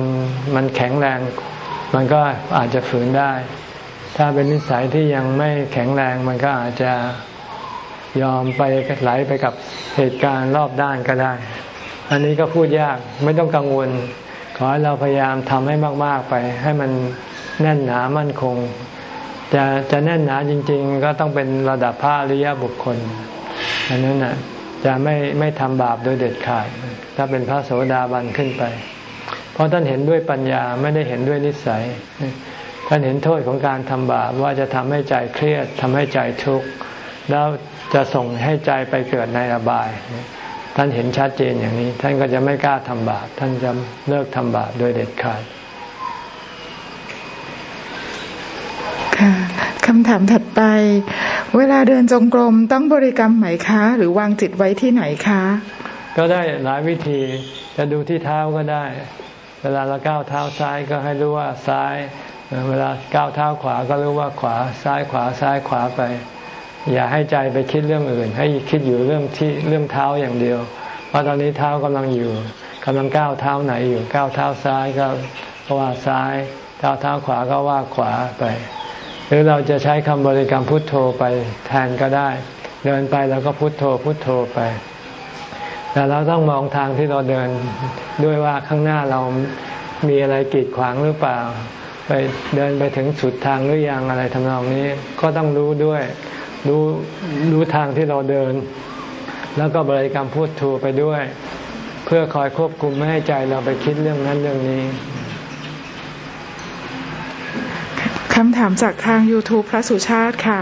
มันแข็งแรง มันก็อาจจะฝืนได้ ถ้าเป็นนิสัยที่ยังไม่แข็งแรง มันก็อาจจะยอมไปไหลไปกับเหตุการณ์รอบด้านก็ได้ อันนี้ก็พูดยากไม่ต้องกังวล ขอให้เราพยายามทำให้มาก ๆไป ให้มันแน่นหนามั่นคง จะจะแน่นหนาจริง ๆ ก็ต้องเป็นระดับพระอริยบุคคลอันนั้นน่ะ จะไม่ไม่ทำบาปโดยเด็ดขาด ถ้าเป็นพระโสดาบันขึ้นไป เพราะท่านเห็นด้วยปัญญาไม่ได้เห็นด้วยนิสัย ท่านเห็นโทษของการทำบาปว่าจะทำให้ใจเครียดทำให้ใจทุกข์แล้วจะส่งให้ใจไปเกิดในอบาย ท่านเห็นชัดเจนอย่างนี้ ท่านก็จะไม่กล้าทำบาปท่านจะเลิกทำบาปโดยเด็ดขาด ค่ะ คำถามถัดไป เวลาเดินจงกรมต้องบริกรรมไหมคะ หรือวางจิตไว้ที่ไหนคะ ก็ได้หลายวิธีจะดูที่เท้าก็ได้ เวลาเราก้าวเท้าซ้ายก็ให้รู้ว่าซ้าย เวลาก้าวเท้าขวาก็รู้ว่าขวาซ้ายขวาซ้ายขวาไป อย่าให้ใจไปคิดเรื่องอื่น ให้คิดอยู่เรื่องที่เรื่องเท้าอย่างเดียวเพราตอนนี้เท้ากำลังอยู่กำลังก้าวเท้าไหนอยู่ก้าวเท้าซ้ายก็ว่าซ้ายก้าวเท้าขวาก็ว่าขวาไป รือเราจะใช้คำบริกรรมพุทโธไปแทนก็ได้ เดินไปแล้วก็พุทโธพุทโธไป แต่เราต้องมองทางที่เราเดินด้วยว่าข้างหน้าเรามีอะไรกีดขวางหรือเปล่า ไปเดินไปถึงสุดทางหรือยังอะไรทำนองนี้ ก็ต้องรู้ด้วยรู้รู้ทางที่เราเดิน แล้วก็บริกรรมพูดทูไปด้วย เพื่อคอยควบคุมไม่ให้ใจเราไปคิดเรื่องนั้นเรื่องนี้ คำถามจากทาง YouTube พระสุชาติค่ะ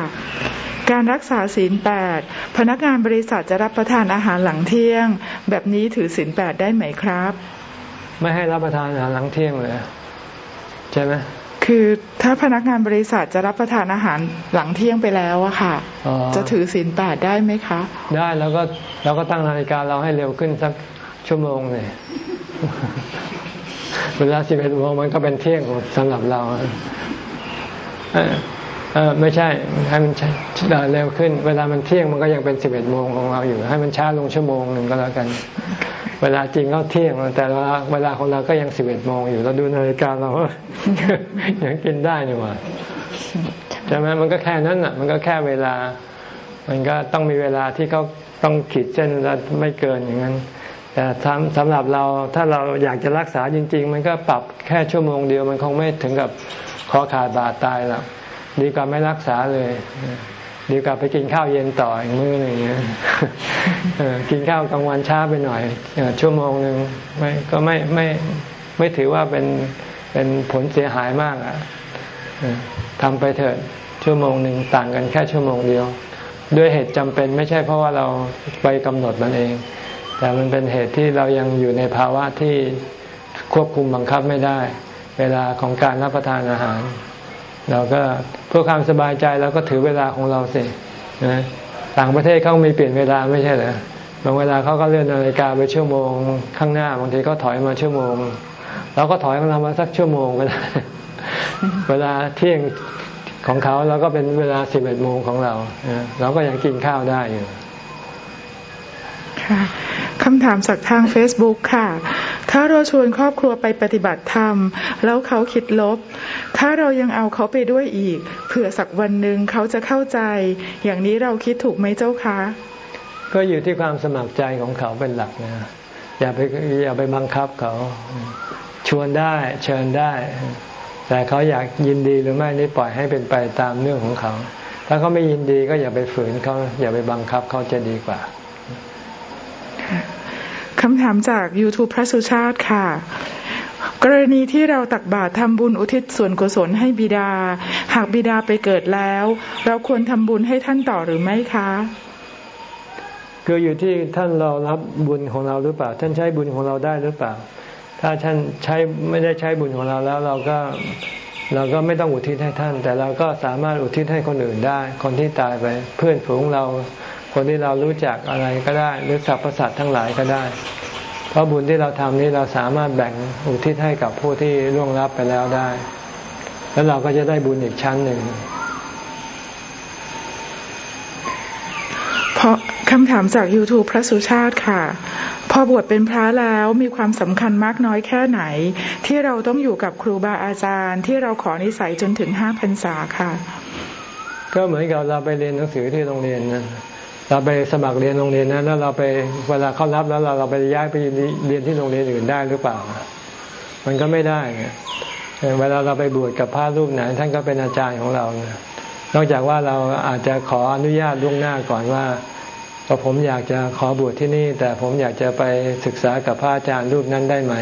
การรักษาศีลแปดพนักงานบริษัทจะรับประทานอาหารหลังเที่ยง แบบนี้ถือศีลแปดได้ไหมครับ ไม่ให้รับประทานอาหารหลังเที่ยงเลยใช่ไหมคือถ้าพนักงานบริษัทจะรับประทานอาหารหลังเที่ยงไปแล้วอะค่ะอ๋อจะถือศีลแปดได้ไหมคะ ได้แล้วก็เราก็ตั้งนาฬิกาเราให้เร็วขึ้นสักชั่วโมงเลยเวลาสิบเอ็ดโมงมันก็เป็นเที่ยงสำหรับเราเออเออ ไม่ใช่ให้มันช้าเร็วขึ้น เวลามันเที่ยงมันก็ยังเป็นสิบเอ็ดโมงของเราอยู่ ให้มันช้าลงชั่วโมงหนึ่งก็แล้วกัน เวลาจริงก็เที่ยง แต่เวลาเวลาของเราก็ยังสิบเอ็ดโมงอยู่เราดูนาฬิกาเรายังกินได้นี่หว่าใช่ไหมมันก็แค่นั้นอะ มันก็แค่เวลา มันก็ต้องมีเวลาที่เขาต้องขีดเส้นแล้วไม่เกินอย่างนั้น แต่สำหรับเราถ้าเราอยากจะรักษาจริง ๆ มันก็ปรับแค่ชั่วโมงเดียวมันคงไม่ถึงกับคอขาดบาดตายหรอกดีกว่าไม่รักษาเลย ดีกว่าไปกินข้าวเย็นต่ออีกมื้อหนึงอย่างเงี้ยกินข้าวกลางวันช้าไปหน่อยชั่วโมงหนึ่งไม่ก็ไม่ไม่ไม่ถือว่าเป็นเป็นผลเสียหายมากอะทำไปเถิดชั่วโมงหนึ่งต่างกันแค่ชั่วโมงเดียว ด้วยเหตุจำเป็นไม่ใช่เพราะว่าเราไปกำหนดมันเอง แต่มันเป็นเหตุที่เรายังอยู่ในภาวะที่ควบคุมบังคับไม่ได้ เวลาของการรับประทานอาหาร เราก็เพื่อความสบายใจเราก็ถือเวลาของเราสินะต่างประเทศเขามีเปลี่ยนเวลาไม่ใช่เหรอบางเวลาเขาก็เลื่อนนาฬิกาไปชั่วโมง ข้างหน้าบางทีก็ถอยมาชั่วโมงเราก็ถอยของเรามาสักชั่วโมงก็ได้เวลาเที่ยงของเขาเราก็เป็นเวลาสิบเอ็ดโมงของเรานะเราก็ยังกินข้าวได้อยู่ำถามจากทาง Facebook ค่ะ ถ้าเราชวนครอบครัวไปปฏิบัติธรรม แล้วเขาคิดลบ ถ้าเรายังเอาเขาไปด้วยอีก เผื่อสักวันหนึ่งเขาจะเข้าใจ อย่างนี้เราคิดถูกไหมเจ้าคะ ก็อยู่ที่ความสมัครใจของเขาเป็นหลักนะอย่าไปอย่าไปบังคับเขา ชวนได้เชิญได้ แต่เขาอยากยินดีหรือไม่นี่ปล่อยให้เป็นไปตามเรื่องของเขา ถ้าเขาไม่ยินดีก็อย่าไปฝืนเขาอย่าไปบังคับเขาจะดีกว่า คำถามจาก YouTube พระสุชาติค่ะ กรณีที่เราตักบาตรทำบุญอุทิศส่วนกุศลให้บิดา หากบิดาไปเกิดแล้ว เราควรทำบุญให้ท่านต่อหรือไม่คะคืออยู่ที่ท่านเรารับบุญของเราหรือเปล่า ท่านใช้บุญของเราได้หรือเปล่า ถ้าท่านใช้ไม่ได้ใช้บุญของเราแล้ว เราก็เราก็ไม่ต้องอุทิศให้ท่าน แต่เราก็สามารถอุทิศให้คนอื่นได้ คนที่ตายไป เพื่อนฝูงเรา คนที่เรารู้จักอะไรก็ได้ หรือสรรพสัตว์ทั้งหลายก็ได้ เพราะบุญที่เราทำนี้เราสามารถแบ่งอุทิศให้กับผู้ที่ล่วงลับไปแล้วได้ แล้วเราก็จะได้บุญอีกชั้นหนึ่งเพราะคำถามจาก YouTube พระสุชาติค่ะ พอบวชเป็นพระแล้วมีความสำคัญมากน้อยแค่ไหน ที่เราต้องอยู่กับครูบาอาจารย์ ที่เราขอนิสัยจนถึงห้าพรรษาค่ะ ก็เหมือนกับเราไปเรียนหนังสือที่โรงเรียนนะ เราไปสมัครเรียนโรงเรียนนะแล้วเราไปเวลาเข้ารับแล้วเราเราไปย้ายไปเรียนที่โรงเรียนอื่นได้หรือเปล่า มันก็ไม่ได้ไงเวลาเราไปบวชกับพระรูปไหนท่านก็เป็นอาจารย์ของเรานะนอกจากว่าเราอาจจะขออนุญาตล่วงหน้าก่อนว่าพอผมอยากจะขอบวชที่นี่ แต่ผมอยากจะไปศึกษากับพระอาจารย์รูปนั้นได้ไหม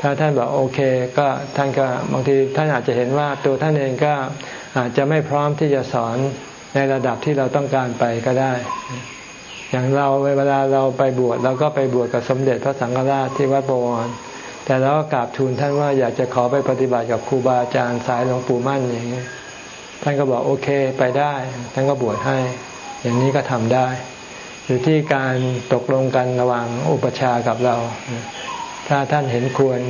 ถ้าท่านบอกโอเค ก็ท่านก็บางทีท่านอาจจะเห็นว่าตัวท่านเองก็อาจจะไม่พร้อมที่จะสอน ในระดับที่เราต้องการไปก็ได้ อย่างเราเวลาเราไปบวชเราก็ไปบวชกับสมเด็จพระสังฆราชที่วัดบวรแต่เราก็กราบทูลท่านว่าอยากจะขอไปปฏิบัติกับครูบาอาจารย์สายหลวงปู่มั่นอย่างนี้ท่านก็บอกโอเคไปได้ ท่านก็บวชให้ อย่างนี้ก็ทำได้ อยู่ที่การตกลงกันระหว่างอุปชากับเรา ถ้าท่านเห็นควร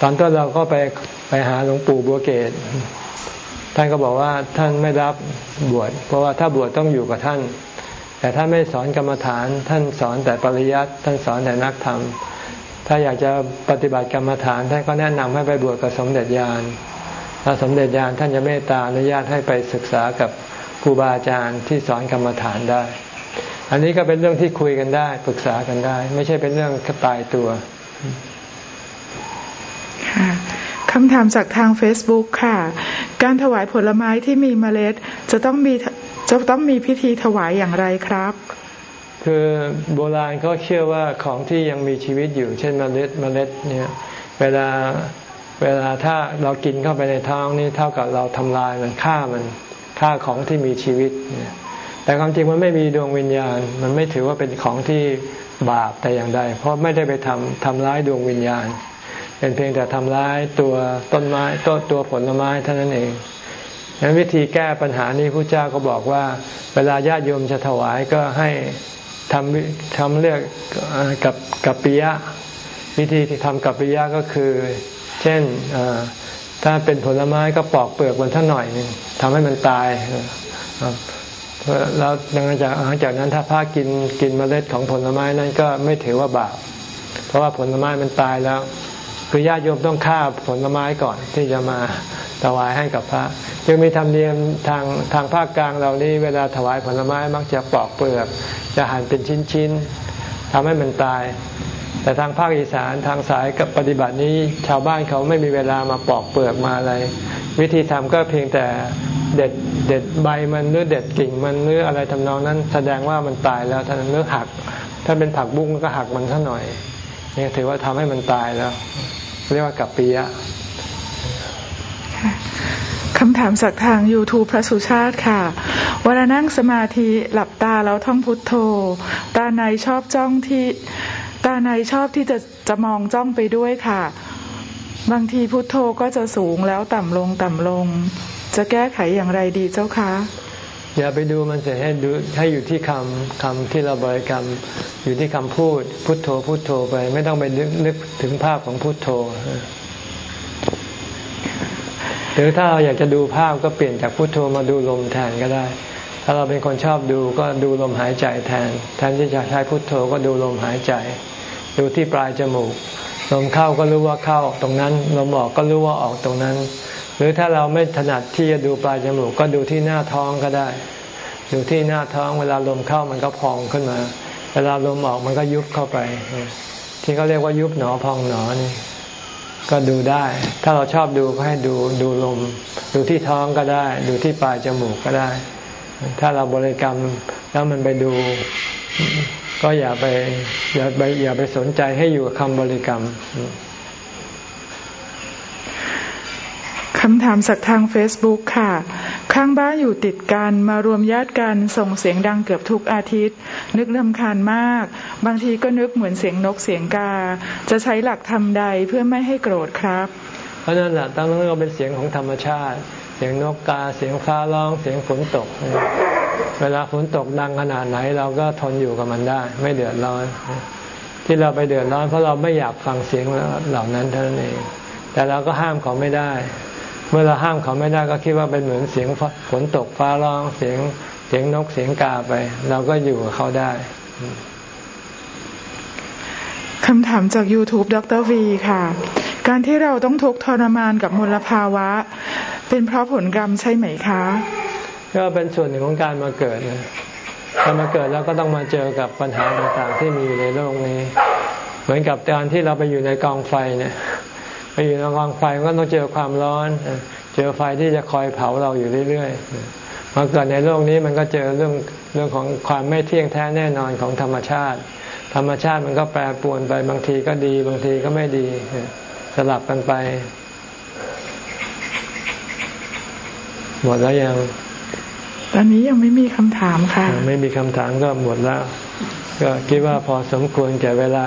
ตอนต้นเราก็ไปไปหาหลวงปู่บัวเกต ท่านก็บอกว่าท่านไม่รับบวชเพราะว่าถ้าบวชต้องอยู่กับท่าน แต่ท่านไม่สอนกรรมฐาน ท่านสอนแต่ปริยัติท่านสอนแต่นักธรรม ถ้าอยากจะปฏิบัติกรรมฐาน ท่านก็แนะนำให้ไปบวชกับสมเด็จยานถ้าสมเด็จยานท่านจะเมตตาอนุญาตให้ไปศึกษากับครูบาอาจารย์ที่สอนกรรมฐานได้ อันนี้ก็เป็นเรื่องที่คุยกันได้ปรึกษากันได้ ไม่ใช่เป็นเรื่องตายตัว คำถามจากทาง Facebook ค่ะ การถวายผลไม้ที่มีเมล็ด จะต้องมีจะต้องมีพิธีถวายอย่างไรครับ คือโบราณก็เชื่อว่าของที่ยังมีชีวิตอยู่ เช่นเมล็ดเมล็ดเนี่ยเวลาเวลาถ้าเรากินเข้าไปในท้องนี่เท่ากับเราทำลายมันฆ่ามันฆ่าของที่มีชีวิต แต่ความจริงมันไม่มีดวงวิญญาณ มันไม่ถือว่าเป็นของที่บาปแต่อย่างใด เพราะไม่ได้ไปทำทำร้ายดวงวิญญาณ เป็นเพียงแต่ทำร้ายตัวต้นไม้ต้นตัวผลไม้เท่านั้นเองดังนั้นวิธีแก้ปัญหานี้พระเจ้าก็บอกว่า เวลาญาติโยมจะถวายก็ให้ทำทำเรียกกับกับปิยะ วิธีที่ทำกับปิยะก็คือ เช่นถ้าเป็นผลไม้ก็ปอกเปลือกมันท่าหน่อยนึงทำให้มันตายแล้วหลังจากหลังจากนั้นถ้าพระกินกินเมล็ดของผลไม้นั้นก็ไม่ถือว่าบาปเพราะว่าผลไม้มันตายแล้ว คือญาติโยมต้องฆ่าผลไม้ก่อนที่จะมาถวายให้กับพระจึงมีธรรมเนียมทางทางภาคกลางเรานี่เวลาถวายผลไม้มักจะปอกเปลือกจะหั่นเป็นชิ้นๆทำให้มันตาย แต่ทางภาคอีสานทางสายกับปฏิบัตินี้ ชาวบ้านเขาไม่มีเวลามาปอกเปลือกมาอะไร วิธีทำก็เพียงแต่เด็ดเด็ดใบมันหรือเด็ดกิ่งมันหรืออะไรทำนองนั้น แสดงว่ามันตายแล้วท่านเลือกหัก ถ้าเป็นผักบุ้งก็หักมันสักหน่อย นี่ถือว่าทำให้มันตายแล้ว เรียกว่ากับปียะคำถามจากทาง YouTube พระสุชาติค่ะเวลานั่งสมาธิหลับตาแล้วท่องพุทโธ ตาในชอบจ้องที่ตาในชอบที่จะจะมองจ้องไปด้วยค่ะ บางทีพุทโธก็จะสูงแล้วต่ำลงต่ำลง จะแก้ไขอย่างไรดีเจ้าคะ อย่าไปดูมันเสียให้ดูให้อยู่ที่คำคำที่เราบริกรรม อยู่ที่คำพูด พุทโธพุทโธไป ไม่ต้องไปนึกนึกถึงภาพของพุทโธหรือถ้าเราอยากจะดูภาพก็เปลี่ยนจากพุทโธมาดูลมแทนก็ได้ ถ้าเราเป็นคนชอบดูก็ดูลมหายใจแทน แทนที่จะใช้พุทโธก็ดูลมหายใจ ดูที่ปลายจมูก ลมเข้าก็รู้ว่าเข้าตรงนั้น ลมออกก็รู้ว่าออกตรงนั้น หรือถ้าเราไม่ถนัดที่จะดูปลายจมูกก็ดูที่หน้าท้องก็ได้ ดูที่หน้าท้องเวลาลมเข้ามันก็พองขึ้นมา เวลาลมออกมันก็ยุบเข้าไป ที่เขาเรียกว่ายุบหนอพองหนอนี่ก็ดูได้ ถ้าเราชอบดูก็ให้ดูดูลม ดูที่ท้องก็ได้ ดูที่ปลายจมูกก็ได้ ถ้าเราบริกรรมแล้วมันไปดูก็อย่าไปอย่าไปอย่าไปสนใจให้อยู่กับคำบริกรรม คำถามจากทาง Facebook ค่ะ ข้างบ้านอยู่ติดกันมารวมญาติกันส่งเสียงดังเกือบทุกอาทิตย์ นึกลำคาญมาก บางทีก็นึกเหมือนเสียงนกเสียงกา จะใช้หลักทำใดเพื่อไม่ให้โกรธครับเพราะนั่นแหละตั้งนั้นก็เป็นเสียงของธรรมชาติ เสียงนกกา เสียงฟ้าร้อง เสียงฝนตก เวลาฝนตกดังขนาดไหน เราก็ทนอยู่กับมันได้ ไม่เดือดร้อน ที่เราไปเดือดร้อนเพราะเราไม่อยากฟังเสียงเหล่านั้นเท่านั้นเอง แต่เราก็ห้ามเขาไม่ได้ เมื่อเราห้ามเขาไม่ได้ก็คิดว่าเป็นเหมือนเสียงฝนตกฟ้าร้องเสียงเสียงนกเสียงกาไป เราก็อยู่กับเขาได้คำถามจาก YouTube ดรวีค่ะ การที่เราต้องทุกข์ทรมานกับมลภาวะ เป็นเพราะผลกรรมใช่ไหมคะ ก็เป็นส่วนหนึ่งของการมาเกิดนะการมาเกิดแล้วก็ต้องมาเจอกับปัญหาต่างๆ ที่มีอยู่ในโลกนี้ เหมือนกับการที่เราไปอยู่ในกองไฟเนี่ย ไปอยู่ในกองไฟก็ต้องเจอความร้อน เจอไฟที่จะคอยเผาเราอยู่เรื่อยๆมาเกิดในโลกนี้มันก็เจอเรื่องเรื่องของความไม่เที่ยงแท้แน่นอนของธรรมชาติ ธรรมชาติมันก็แปรปรวนไปบางทีก็ดี บางทีก็ไม่ดีสลับกันไป หมดแล้วยัง ตอนนี้ยังไม่มีคำถามค่ะ ไม่มีคำถามก็หมดแล้ว ก็คิดว่าพอสมควรแก่เวลา